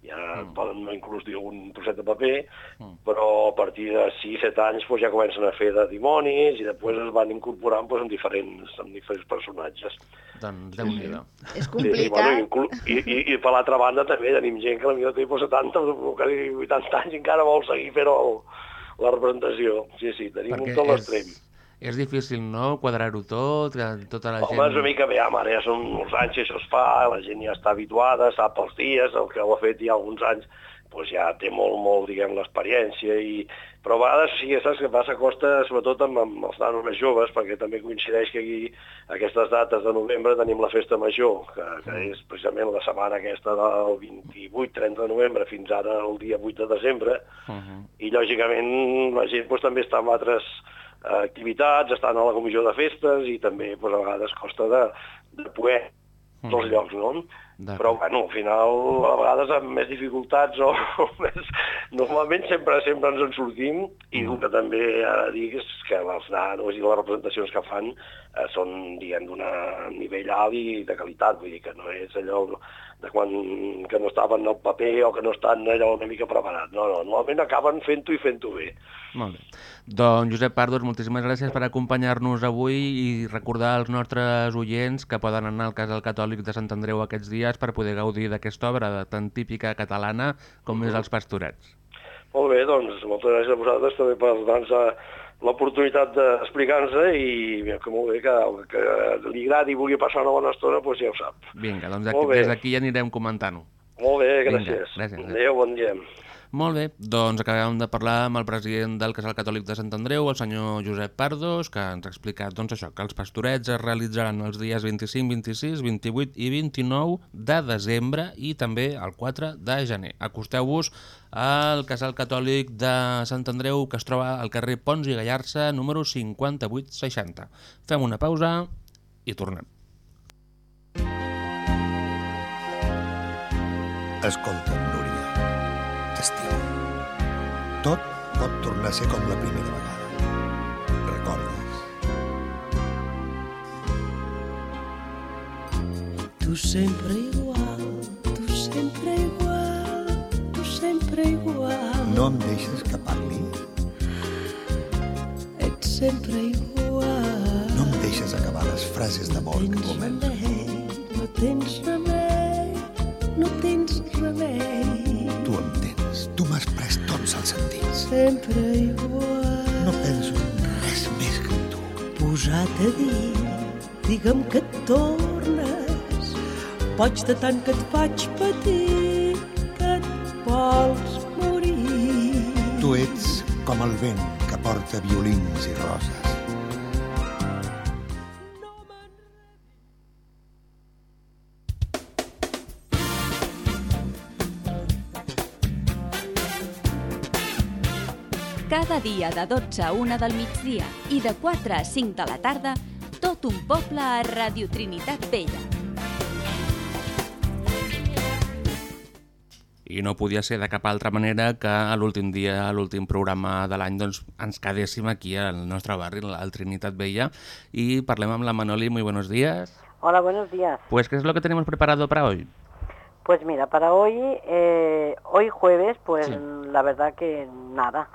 ja mm. poden inclús dir algun trosset de paper, mm. però a partir de 6-7 anys doncs, ja comencen a fer de dimonis i després es van incorporant doncs, en, diferents, en diferents personatges. Doncs Déu-n'hi-do. És Sí, bueno, inclu... I, i, I per l'altra banda també tenim gent que potser té doncs, 70 o quasi 80 anys i encara vol seguir fent el, la representació. Sí, sí, tenim Perquè un tot és, l'extrem. és difícil, no?, quadrar-ho tot, que tota la Home, és una gent... mica bé, ara ja són molts anys que això es fa, la gent ja està habituada, sap els dies, el que ho ha fet ja alguns anys, doncs ja té molt, molt, diguem, l'experiència, i... però a vegades sí que saps que passa a costa, sobretot amb, amb els nanos més joves, perquè també coincideix que aquí, aquestes dates de novembre, tenim la festa major, que, que és precisament la setmana aquesta del 28-30 de novembre fins ara el dia 8 de desembre, Uh -huh. i lògicament la gent doncs, també està en altres activitats, estan a la comissió de festes i també doncs, a vegades costa de, de poder tots els llocs, no? Però, bueno, al final, a vegades amb més dificultats o, o més... Normalment sempre sempre ens en sortim i el que també he de dir és que els nanos i les representacions que fan eh, són, diguem, d'un nivell alt i de qualitat, vull dir que no és allò de quan que no estaven al paper o que no estan allò una mica preparats. No, no, normalment acaben fent-ho i fent-ho bé. Molt bé. Doncs Josep Pardos, moltíssimes gràcies per acompanyar-nos avui i recordar als nostres oients que poden anar al Casal Catòlic de Sant Andreu aquests dies per poder gaudir d'aquesta obra tan típica catalana com és Els Pastorets. Molt bé, doncs moltes gràcies a vosaltres també per donar-nos eh, l'oportunitat d'explicar-nos i que molt bé, que, que li agradi i vulgui passar una bona estona, doncs ja ho sap. Vinga, doncs aquí, des d'aquí ja anirem comentant-ho. Molt bé, Vinga, gràcies. gràcies. Adéu, bon dia. Molt bé, doncs acabem de parlar amb el president del Casal Catòlic de Sant Andreu, el senyor Josep Pardos, que ens ha explicat doncs, això que els pastorets es realitzaran els dies 25, 26, 28 i 29 de desembre i també el 4 de gener. Acosteu-vos al Casal Catòlic de Sant Andreu, que es troba al carrer Pons i Gallarça, número 5860. Fem una pausa i tornem. Escolta, Núria, t'estimo. Tot pot tornar a ser com la primera vegada. Recordes? Tu sempre igual, tu sempre igual, tu sempre igual. No em deixes que parli? Ets sempre igual. No em deixes acabar les frases d'amor que comencen? No tens remei, no tens remei. Tu em tens, tu m'has pres tots els sentits. Sempre igual. No penso en res més que en tu. Posat a dir, digue'm que et tornes. Pots de tant que et faig patir, que et vols morir. Tu ets com el vent que porta violins i roses. Cada dia de 12 a 1 del migdia i de 4 a 5 de la tarda, Tot un poble a Radio Trinitat Vella. I no podia ser de cap altra manera que a l'últim dia, a l'últim programa de l'any, doncs, ens quedéssim aquí al nostre barri, al Trinitat Vella, y parlem amb la Manoli. Muy buenos días. Hola, buenos días. Pues, ¿qué es lo que tenemos preparado para hoy? Pues mira, para hoy, eh, hoy jueves, pues Sí. la verdad que nada,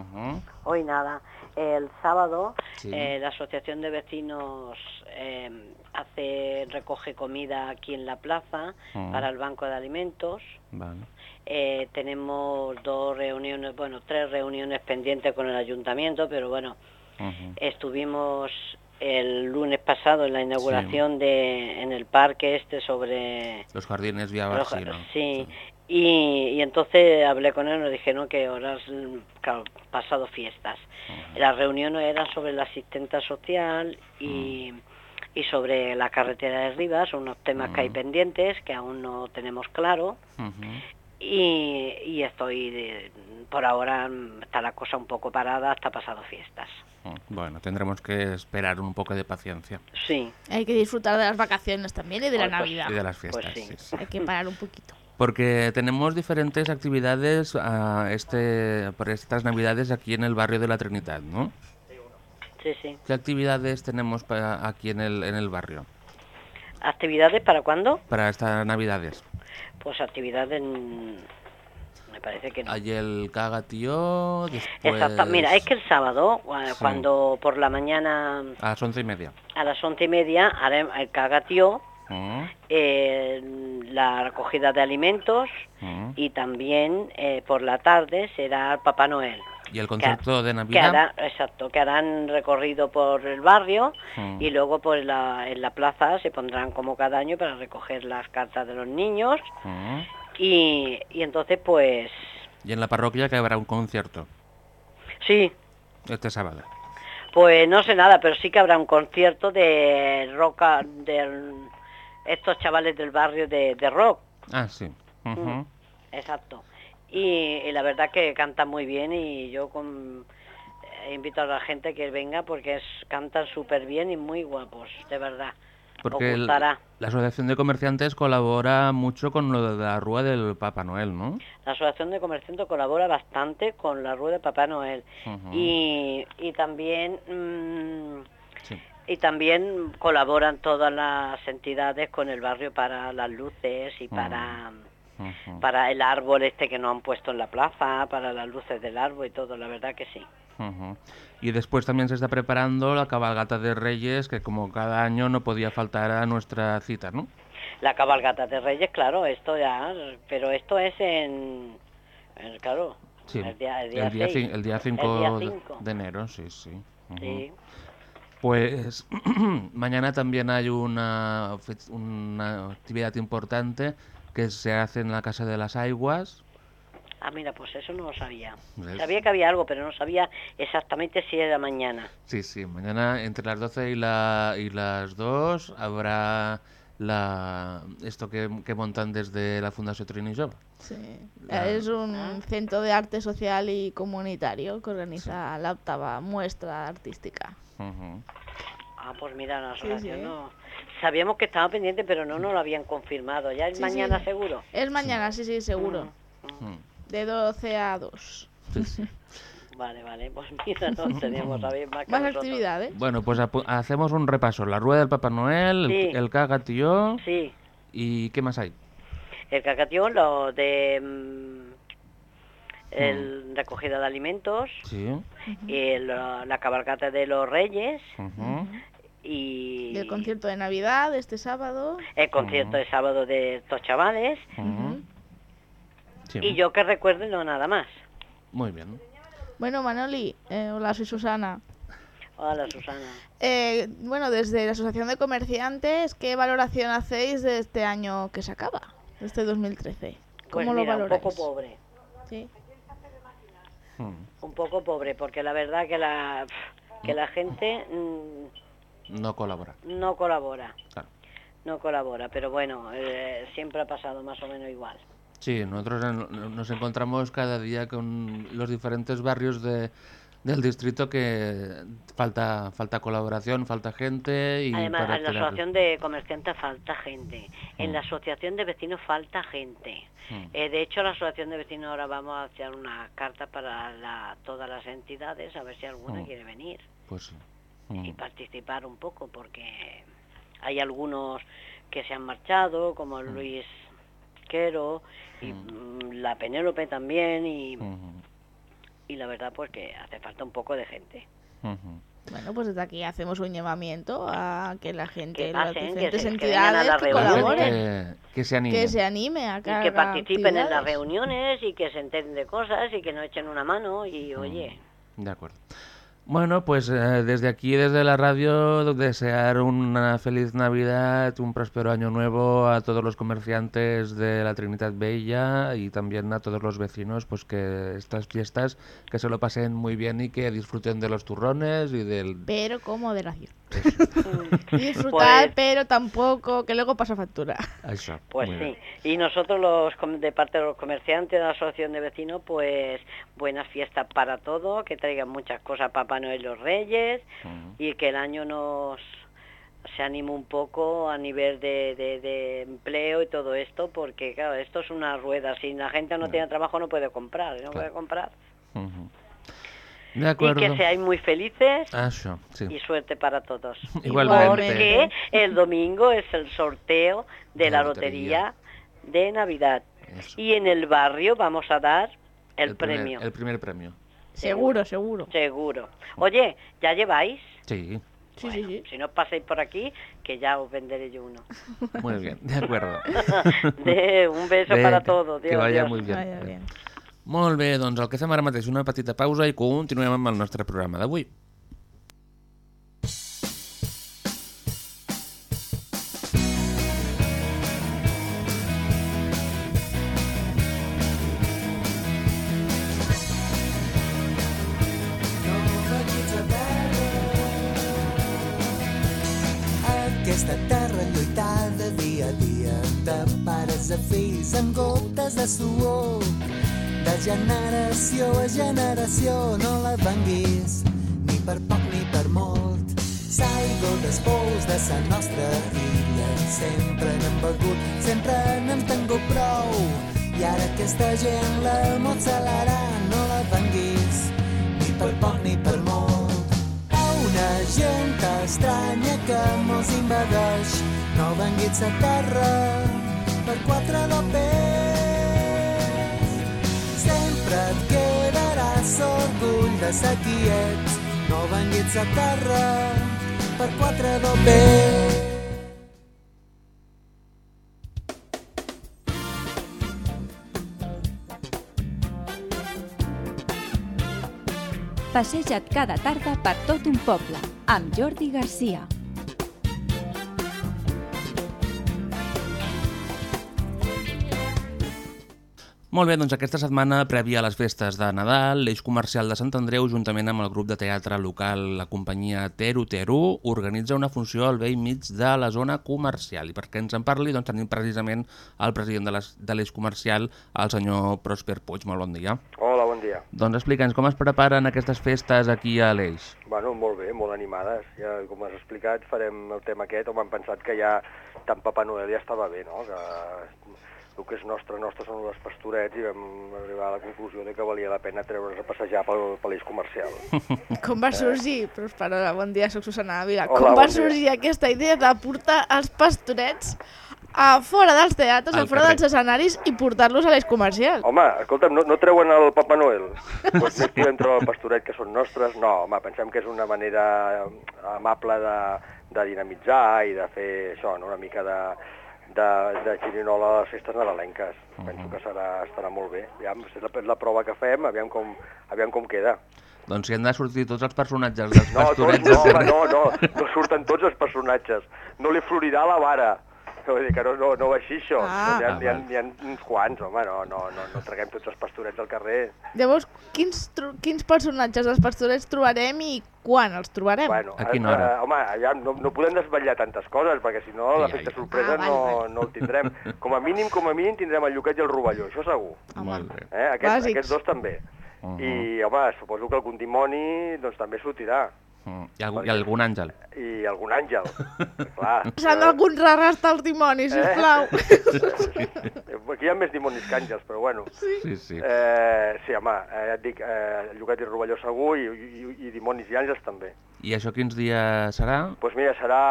Ujú. hoy nada. El sábado Sí. eh, la Asociación de Vecinos eh, hace recoge comida aquí en la plaza para el Banco de Alimentos. Vale. Eh, tenemos dos reuniones, bueno, tres reuniones pendientes con el ayuntamiento, pero bueno, estuvimos el lunes pasado en la inauguración de en el parque este sobre Los jardines Vía Roja- Barsino. sí, Y, y entonces hablé con él, nos dijeron que ahora es claro, pasado fiestas. La reunión era sobre la asistenta social y, y sobre la carretera de Rivas, unos temas que hay pendientes que aún no tenemos claro. Y, y estoy, de- por ahora mm, está la cosa un poco parada hasta pasado fiestas. Bueno, tendremos que esperar un poco de paciencia. Sí. Hay que disfrutar de las vacaciones también y de la pues- Navidad. Y de las fiestas, sí, sí. Hay que parar un poquito. Porque tenemos diferentes actividades ah, este, por estas Navidades aquí en el barrio de la Trinidad, ¿no? Sí, sí. ¿Qué actividades tenemos para aquí en el, en el barrio ¿Actividades para cuándo? para estas Navidades? Pues actividades... mm, Me parece que no. Hay el cagatío, después... Exacto. Mira, es que el sábado, Sí. cuando por la mañana A las once y media. a las once y media haremos el cagatío, Eh, la recogida de alimentos mm. y también eh, por la tarde será Papá Noel. Y el concierto de Que Navidad. hará, exacto, que harán recorrido por el barrio Mm. y luego por la, en la plaza se pondrán como cada año para recoger las cartas de los niños y, y entonces pues Y en la parroquia que habrá un concierto sí, este sábado. Pues no sé nada, pero sí que habrá un concierto de rock, a- de estos chavales del barrio de, de rock, Ah, sí. Mm. exacto. Y, y la verdad que cantan muy bien y yo con, eh, invito a la gente que venga porque es, cantan súper bien y muy guapos, de verdad. Porque el- la Asociación de Comerciantes colabora mucho con lo de la Rúa del Papá Noel, ¿no? La Asociación de Comerciantes colabora bastante con la Rueda de Papá Noel y, y también mm. Y también colaboran todas las entidades con el barrio para las luces y para para el árbol este que nos han puesto en la plaza, para las luces del árbol y todo, la verdad que sí. Y después también se está preparando la cabalgata de Reyes, que como cada año no podía faltar a nuestra cita, ¿no? La cabalgata de Reyes, claro, esto ya, pero esto es en, en- claro, Sí, el día, el día, el día, el 5 cinco. de enero, sí, sí. Sí. Pues mañana también hay una, una actividad importante que se hace en la Casa de las Aiguas. Ah, mira, pues eso no lo sabía. ¿Ves? Sabía que había algo, pero no sabía exactamente si era mañana. Sí, sí, mañana entre las 12 y, la, y las 2 habrá la, esto que, que montan desde la Fundación Trini Jove. Sí. La- Es un centro de arte social y comunitario que organiza la octava muestra artística. Ujú. Ah, pues mira, la Sí, sí. no... Sabíamos que estaba pendiente, pero no nos lo habían confirmado. ¿Ya es Sí, mañana sí. seguro? Es mañana, sí, sí, seguro. Mm. De 12 a 2. Vale, vale, pues mira, no tenemos a ver más que Más nosotros. actividades. Bueno, pues hacemos un repaso. La rueda del Papá Noel, el, Sí. el cagatío Sí, y ¿qué más hay? el cacatío, lo de... mm, el recogida de alimentos, Sí. y la, la cabalgata de los reyes y Y el concierto de Navidad este sábado. el concierto de sábado de estos chavales. Sí. Y yo que recuerde no nada más. Muy bien. Bueno, Manoli, eh, hola, soy Susana. Hola, Susana. Eh, bueno, desde la Asociación de Comerciantes, ¿qué valoración hacéis de este año que se acaba? De este 2013. ¿Cómo Pues lo mira, un poco pobre. Sí. Mm. Un poco pobre, porque la verdad que la, que la gente mm, No colabora. no colabora. Claro. No colabora, pero bueno, eh, siempre ha pasado más o menos igual. Sí, nosotros en- nos encontramos cada día con los diferentes barrios de, del distrito que falta falta colaboración, falta gente y Además, en la asociación de comerciantes falta gente, en Mm. la asociación de vecinos falta gente. Mm. Eh, de hecho, la asociación de vecinos ahora vamos a hacer una carta para la- todas las entidades a ver si alguna Mm. quiere venir Pues y participar un poco, porque hay algunos que se han marchado, como. Luis Y mm, la Penélope también, y, Mm. y la verdad pues que hace falta un poco de gente. Bueno, pues desde aquí hacemos un llamamiento a que la gente, Que las pasen, diferentes que entidades que reuniones. colaboren, Que, que se anime. que se anime a Y que, participen en las reuniones y que se enteren de cosas y que no echen una mano y oye, De acuerdo. Bueno, pues eh, desde aquí, desde la radio, desear una feliz Navidad, un próspero año nuevo a todos los comerciantes de la Trinidad Bella y también a todos los vecinos, pues que estas fiestas que se lo pasen muy bien y que disfruten de los turrones y del... Pero con moderación. Disfrutar, Pues- pero tampoco que luego pasa factura. Pues sí. bien. Y nosotros los com- de parte de los comerciantes de la asociación de vecinos, pues buenas fiestas para todos, que traigan muchas cosas Papá Noel y los Reyes y que el año nos se anime un poco a nivel de, de- de empleo y todo esto, porque claro, esto es una rueda, si la gente no tiene trabajo no puede comprar, no puede comprar. De acuerdo. Y que seáis muy felices sí. y suerte para todos. Igualmente. Porque el domingo es el sorteo de La la lotería. lotería de Navidad. Y en el barrio vamos a dar el, premio. el primer premio. Seguro, seguro. Seguro. Oye, ¿ya lleváis? Sí, Sí, sí, sí. Si no paséis por aquí, que ya os venderé yo uno. muy bien, de acuerdo. De- un beso para todos. Que vaya Dios. muy bien. Vaya bien. Molt bé, doncs el que fem ara mateix una petita pausa i continuem amb el nostre programa d'avui. De fills amb gotes de suor de generació a generació no la venguis ni per poc ni per molt s'aigua dels pous de sa nostra illa sempre n'hem begut sempre n'hem tingut prou i ara aquesta gent la mozzalarà no la venguis ni per poc ni per molt a una gent estranya que mos invadeix. No venguis a terra per quatre dopers. Orgull de ser qui ets. No venguis a terra per quatre dopers. Passeja't cada tarda per tot un poble, amb Jordi Garcia. Molt bé, doncs aquesta setmana, prèvia a les festes de Nadal, l'Eix Comercial de Sant Andreu, juntament amb el grup de teatre local, la companyia Teru Teru, organitza una funció al vell mig de la zona comercial. I perquè ens en parli, doncs tenim precisament el president de l'Eix Comercial, el senyor Prosper Puig. Molt bon dia. Hola, bon dia. Doncs explica'ns com es preparen aquestes festes aquí a l'Eix. Bueno, molt bé, molt animades. Ja, com has explicat, farem el tema aquest, on hem pensat que ja tant Papa Noel ja estava bé, no? Que el que és nostre, nostre són les pastorets i vam arribar a la conclusió de que valia la pena treure'ns a passejar pel, l'eix comercial. Com va sorgir, Prosperola, bon dia, soc Susana Ávila, Hola, com va bon dia. sorgir aquesta idea de portar els pastorets a fora dels teatres, Al a fora carrer. dels escenaris i portar-los a l'eix comercial? Home, escolta'm, no, no treuen el Papa Noel? Doncs no entre el pastoret que són nostres? No, home, pensem que és una manera amable de, de dinamitzar i de fer això, no? una mica de, de, de xirinola a les festes nadalenques. Penso que serà, estarà molt bé. Aviam, és la, la prova que fem, aviam com, aviam com queda. Doncs si han de sortir tots els personatges dels No, tots, pastorets... no, no, no, no surten tots els personatges. No li florirà la vara. Vull dir que no, no, no va així, això. Ah. N'hi ha, n'hi ha, n'hi ha uns quants, home, no, no, no, no traguem tots els pastorets al carrer. Llavors, quins, quins personatges dels pastorets trobarem i quan els trobarem? Bueno, eh, home, ja no, no podem desvetllar tantes coses, perquè si no l'efecte sorpresa Ah, vale, no, vale. no el tindrem. Com a mínim, com a mínim, tindrem el Lluquet i el Rovelló, això segur. Bé. Eh? Aquests, Bàsics. aquests dos també. Uh -huh. I, home, suposo que algun dimoni doncs, també sortirà. Mm. I, algú, I algun àngel. I algun àngel, clar. S'han de contrarrestar els dimonis, sisplau. Eh? Aquí hi ha més dimonis que àngels, però bueno. Sí, sí. Eh, sí, home, eh, ja et dic, eh, Llogat i Rovelló segur i, i, i dimonis i àngels també. I això quins dies serà? Doncs pues mira, serà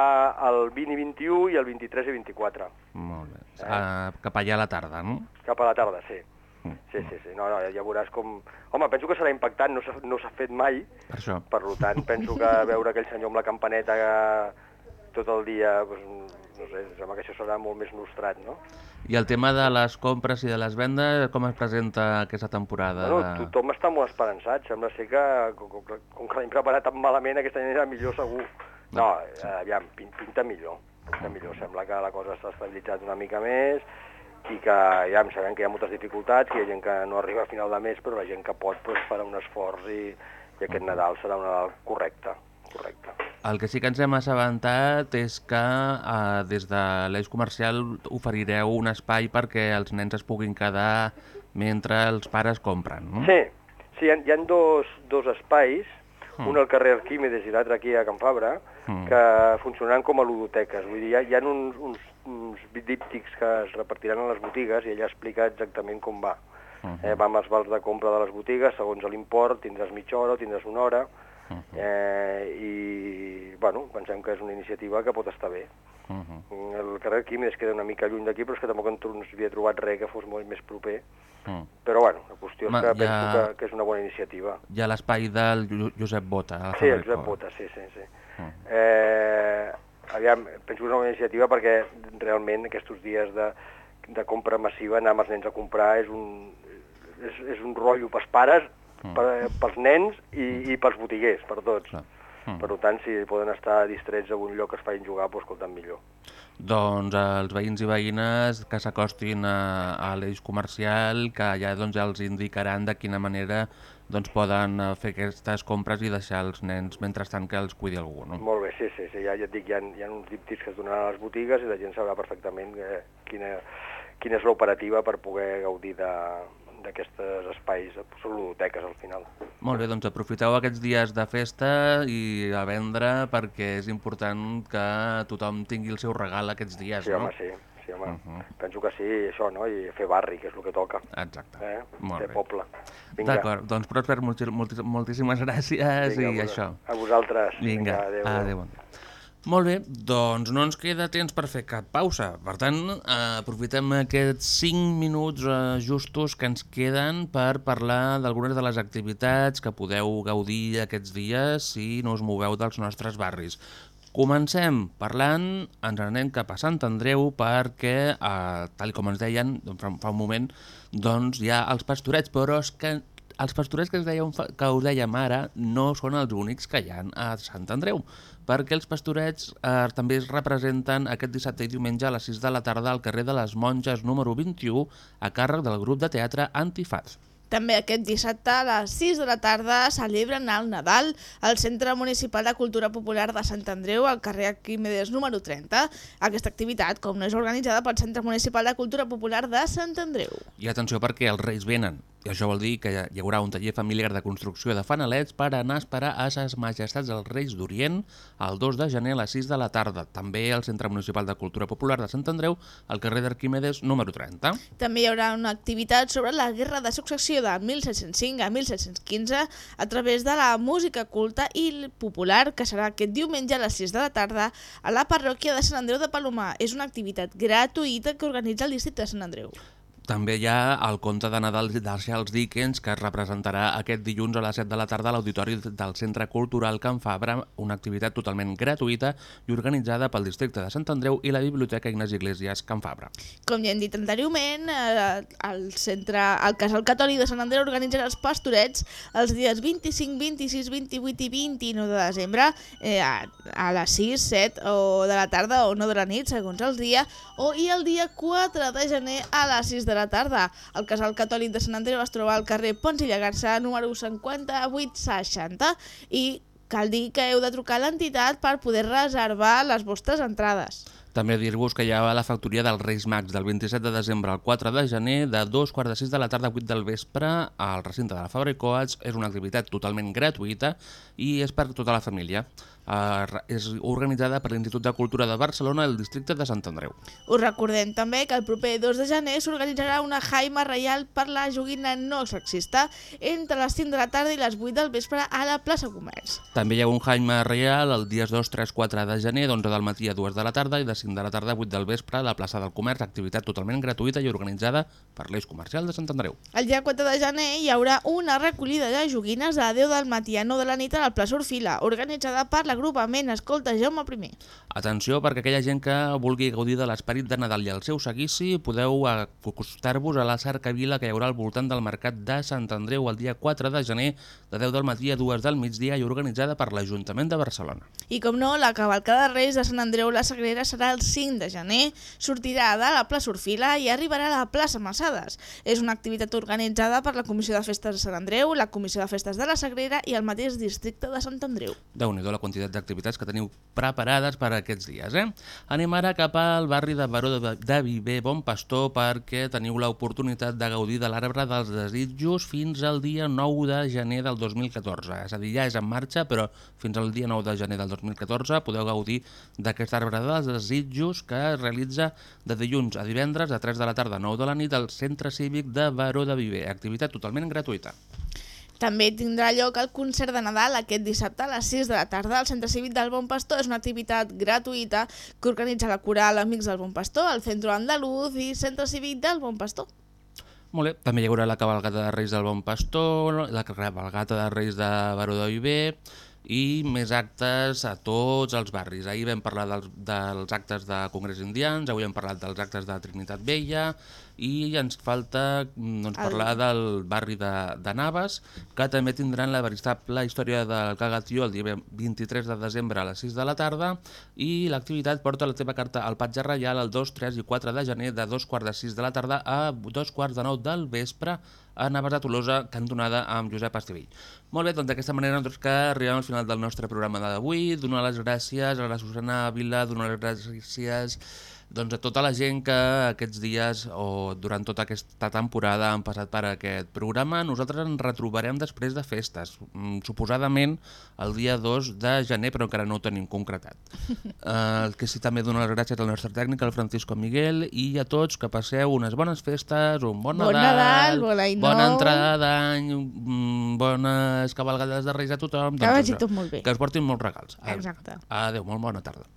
el 20 i 21 i el 23 i 24. Molt bé. Uh, cap allà a la tarda, no? Cap a la tarda, sí. Sí, sí, sí. No, no, ja veuràs com... Home, penso que serà impactant, no s'ha no fet mai. Per això. Per tant, penso que veure aquell senyor amb la campaneta eh, tot el dia, doncs, no sé, sembla que això serà molt més nostrat, no? I el tema de les compres i de les vendes, com es presenta aquesta temporada? Bueno, tothom està molt esperançat, sembla ser que, com, que l'hem preparat tan malament, aquest any era millor segur. No, eh, aviam, pin- pinta millor, pinta millor. Sembla que la cosa s'ha estabilitzat una mica més i que ja em sabem que hi ha moltes dificultats, que hi ha gent que no arriba a final de mes, però la gent que pot doncs, farà un esforç i, i aquest Nadal serà un Nadal correcte. correcte. El que sí que ens hem assabentat és que eh, des de l'eix comercial oferireu un espai perquè els nens es puguin quedar mentre els pares compren, no? Sí, sí hi ha, hi ha dos, dos espais, Mm. un al carrer Arquímedes i l'altre aquí a Can Fabra, Mm. que funcionaran com a ludoteques. Vull dir, hi ha, hi ha uns, uns, uns díptics que es repartiran a les botigues i ella explica exactament com va. Eh, va amb els vals de compra de les botigues, segons l'import, tindràs mitja hora o tindràs una hora, eh, i bueno, pensem que és una iniciativa que pot estar bé. Uh El carrer Arquímedes queda una mica lluny d'aquí, però és que tampoc no s'havia trobat res que fos molt més proper. -huh. Però bueno, la qüestió és Ma, que ja- penso que, que és una bona iniciativa. Hi ha l'espai del Josep Bota. a Sí, el Josep. Bota, sí, sí, sí. Mm. Eh, aviam, penso que és una bona iniciativa perquè realment aquests dies de, de compra massiva, anar amb els nens a comprar és un, és, és un rotllo pels pares, Mm. per, pels nens i, i pels botiguers, per tots. Mm. Per tant, si poden estar distrets a un lloc que es facin jugar, doncs escolta'm millor. Doncs els veïns i veïnes que s'acostin a, a l'eix comercial, que allà doncs, ja els indicaran de quina manera doncs, poden eh, fer aquestes compres i deixar els nens mentrestant que els cuidi algú. No? Molt bé, sí, sí, sí. Ja, ja et dic, hi ha, hi ha uns díptics que es donaran a les botigues i la gent sabrà perfectament eh, quina, quina és l'operativa per poder gaudir de- d'aquests espais, són ludoteques al final. Molt bé, doncs aprofiteu aquests dies de festa i a vendre perquè és important que tothom tingui el seu regal aquests dies, Sí, no? home, sí, home. Uh -huh. Penso que sí, això, no? I fer barri, que és el que toca. Exacte. Eh? Molt fer bé. poble. Vinga. D'acord, doncs Pròsper, molti, molti, moltíssimes gràcies Vinga, i a això. A vosaltres. Vinga, adéu. adéu. bon dia. Molt bé, doncs no ens queda temps per fer cap pausa. Per tant, eh, aprofitem aquests 5 minuts eh, justos que ens queden per parlar d'algunes de les activitats que podeu gaudir aquests dies si no us moveu dels nostres barris. Comencem parlant, ens anem cap a Sant Andreu perquè, eh, tal com ens deien doncs, fa, fa un moment, doncs hi ha els pastorets, però és que els pastorets que dèiem, fa- que us dèiem ara no són els únics que hi ha a Sant Andreu, perquè els pastorets eh, també es representen aquest dissabte i diumenge a les 6 de la tarda al carrer de les Monges número 21 a càrrec del grup de teatre Antifaz. També aquest dissabte a les 6 de la tarda celebren el Nadal al Centre Municipal de Cultura Popular de Sant Andreu, al carrer Arquímedes número 30. Aquesta activitat, com no és organitzada pel Centre Municipal de Cultura Popular de Sant Andreu. I atenció perquè els Reis venen. I això vol dir que hi haurà un taller familiar de construcció de fanalets per anar a esperar a ses majestats dels Reis d'Orient el 2 de gener a les 6 de la tarda. També al Centre Municipal de Cultura Popular de Sant Andreu, al carrer d'Arquímedes número 30. També hi haurà una activitat sobre la Guerra de Successió de 1705 a 1715 a través de la música culta i popular que serà aquest diumenge a les 6 de la tarda a la parròquia de Sant Andreu de Palomar. És una activitat gratuïta que organitza el districte de Sant Andreu. També hi ha el conte de Nadal de Charles Dickens que es representarà aquest dilluns a les 7 de la tarda a l'Auditori del Centre Cultural Can Fabra, una activitat totalment gratuïta i organitzada pel districte de Sant Andreu i la Biblioteca Ignasi Iglesias Can Fabra. Com ja hem dit anteriorment, eh, el, centre, el Casal Catòlic de Sant Andreu organitzarà els pastorets els dies 25, 26, 28 i 29 de desembre eh, a, a les 6, 7 o de la tarda o 9 de la nit, segons el dia, o i el dia 4 de gener a les 6 de la tarda. El Casal Catòlic de Sant Andreu es troba al carrer Pons i Llagarça, número 5860, i cal dir que heu de trucar a l'entitat per poder reservar les vostres entrades. També dir-vos que hi ha la factoria dels Reis Mags del 27 de desembre al 4 de gener de 2 quarts de 6 de la tarda a 8 del vespre al recinte de la Fabra i Coats. És una activitat totalment gratuïta i és per tota la família. Uh, és organitzada per l'Institut de Cultura de Barcelona el districte de Sant Andreu. Us recordem també que el proper 2 de gener s'organitzarà una jaima reial per la joguina no sexista entre les 5 de la tarda i les 8 del vespre a la plaça Comerç. També hi ha un Jaime Real els dies 2, 3, 4 de gener, d'11 del matí a 2 de la tarda i de 5 de la tarda a 8 del vespre a la plaça del Comerç, activitat totalment gratuïta i organitzada per l'Eix Comercial de Sant Andreu. El dia 4 de gener hi haurà una recollida de joguines a 10 del matí a 9 de la nit a la plaça Orfila, organitzada per l'agrupament Escolta Jaume I. Atenció, perquè aquella gent que vulgui gaudir de l'esperit de Nadal i el seu seguici, podeu acostar-vos a la cercavila que hi haurà al voltant del Mercat de Sant Andreu el dia 4 de gener, de 10 del matí a 2 del migdia i organitzada per l'Ajuntament de Barcelona. I com no, la cavalcada de Reis de Sant Andreu la Sagrera serà el 5 de gener, sortirà de la plaça Orfila i arribarà a la plaça Massades. És una activitat organitzada per la Comissió de Festes de Sant Andreu, la Comissió de Festes de la Sagrera i el mateix districte de Sant Andreu. Déu-n'hi-do la quantitat d'activitats que teniu preparades per aquests dies. Eh? Anem ara cap al barri de Baró de, de Viver, Bon Pastor, perquè teniu l'oportunitat de gaudir de l'arbre dels desitjos fins al dia 9 de gener del 2014. És a dir, ja és en marxa, però fins al dia 9 de gener del 2014 podeu gaudir d'aquest arbre dels desitjos que es realitza de dilluns a divendres a 3 de la tarda a 9 de la nit al Centre Cívic de Baró de Viver. Activitat totalment gratuïta. També tindrà lloc el concert de Nadal aquest dissabte a les 6 de la tarda al Centre Cívic del Bon Pastor. És una activitat gratuïta que organitza la coral Amics del Bon Pastor, el Centre Andaluz i Centre Cívic del Bon Pastor. Molt bé, també hi haurà la cabalgata de Reis del Bon Pastor, la cabalgata de Reis de Baró de Viver i més actes a tots els barris. Ahir vam parlar dels, dels actes de Congrés Indians, avui hem parlat dels actes de Trinitat Vella i ens falta doncs, parlar del barri de, de Naves, que també tindran la veritable història del Cagatió el dia 23 de desembre a les 6 de la tarda i l'activitat porta la teva carta al Patge Reial el 2, 3 i 4 de gener de 2 quarts de 6 de la tarda a 2 quarts de 9 del vespre a Naves de Tolosa, cantonada amb Josep Estivell. Molt bé, doncs d'aquesta manera doncs, que arribem al final del nostre programa d'avui. Donar les gràcies a la Susana Vila, donar les gràcies doncs, a tota la gent que aquests dies o durant tota aquesta temporada han passat per aquest programa. Nosaltres ens retrobarem després de festes, mm, suposadament el dia 2 de gener, però encara no ho tenim concretat. El que sí també donar les gràcies al nostre tècnic, al Francisco Miguel, i a tots que passeu unes bones festes, un bon, Bon Nadal, bon any bona nou. entrada d'any, mm, bones cabalgades de Reis a tothom. Que vagi això, tot molt bé. Que us portin molts regals. Exacte. Adéu, molt bona tarda.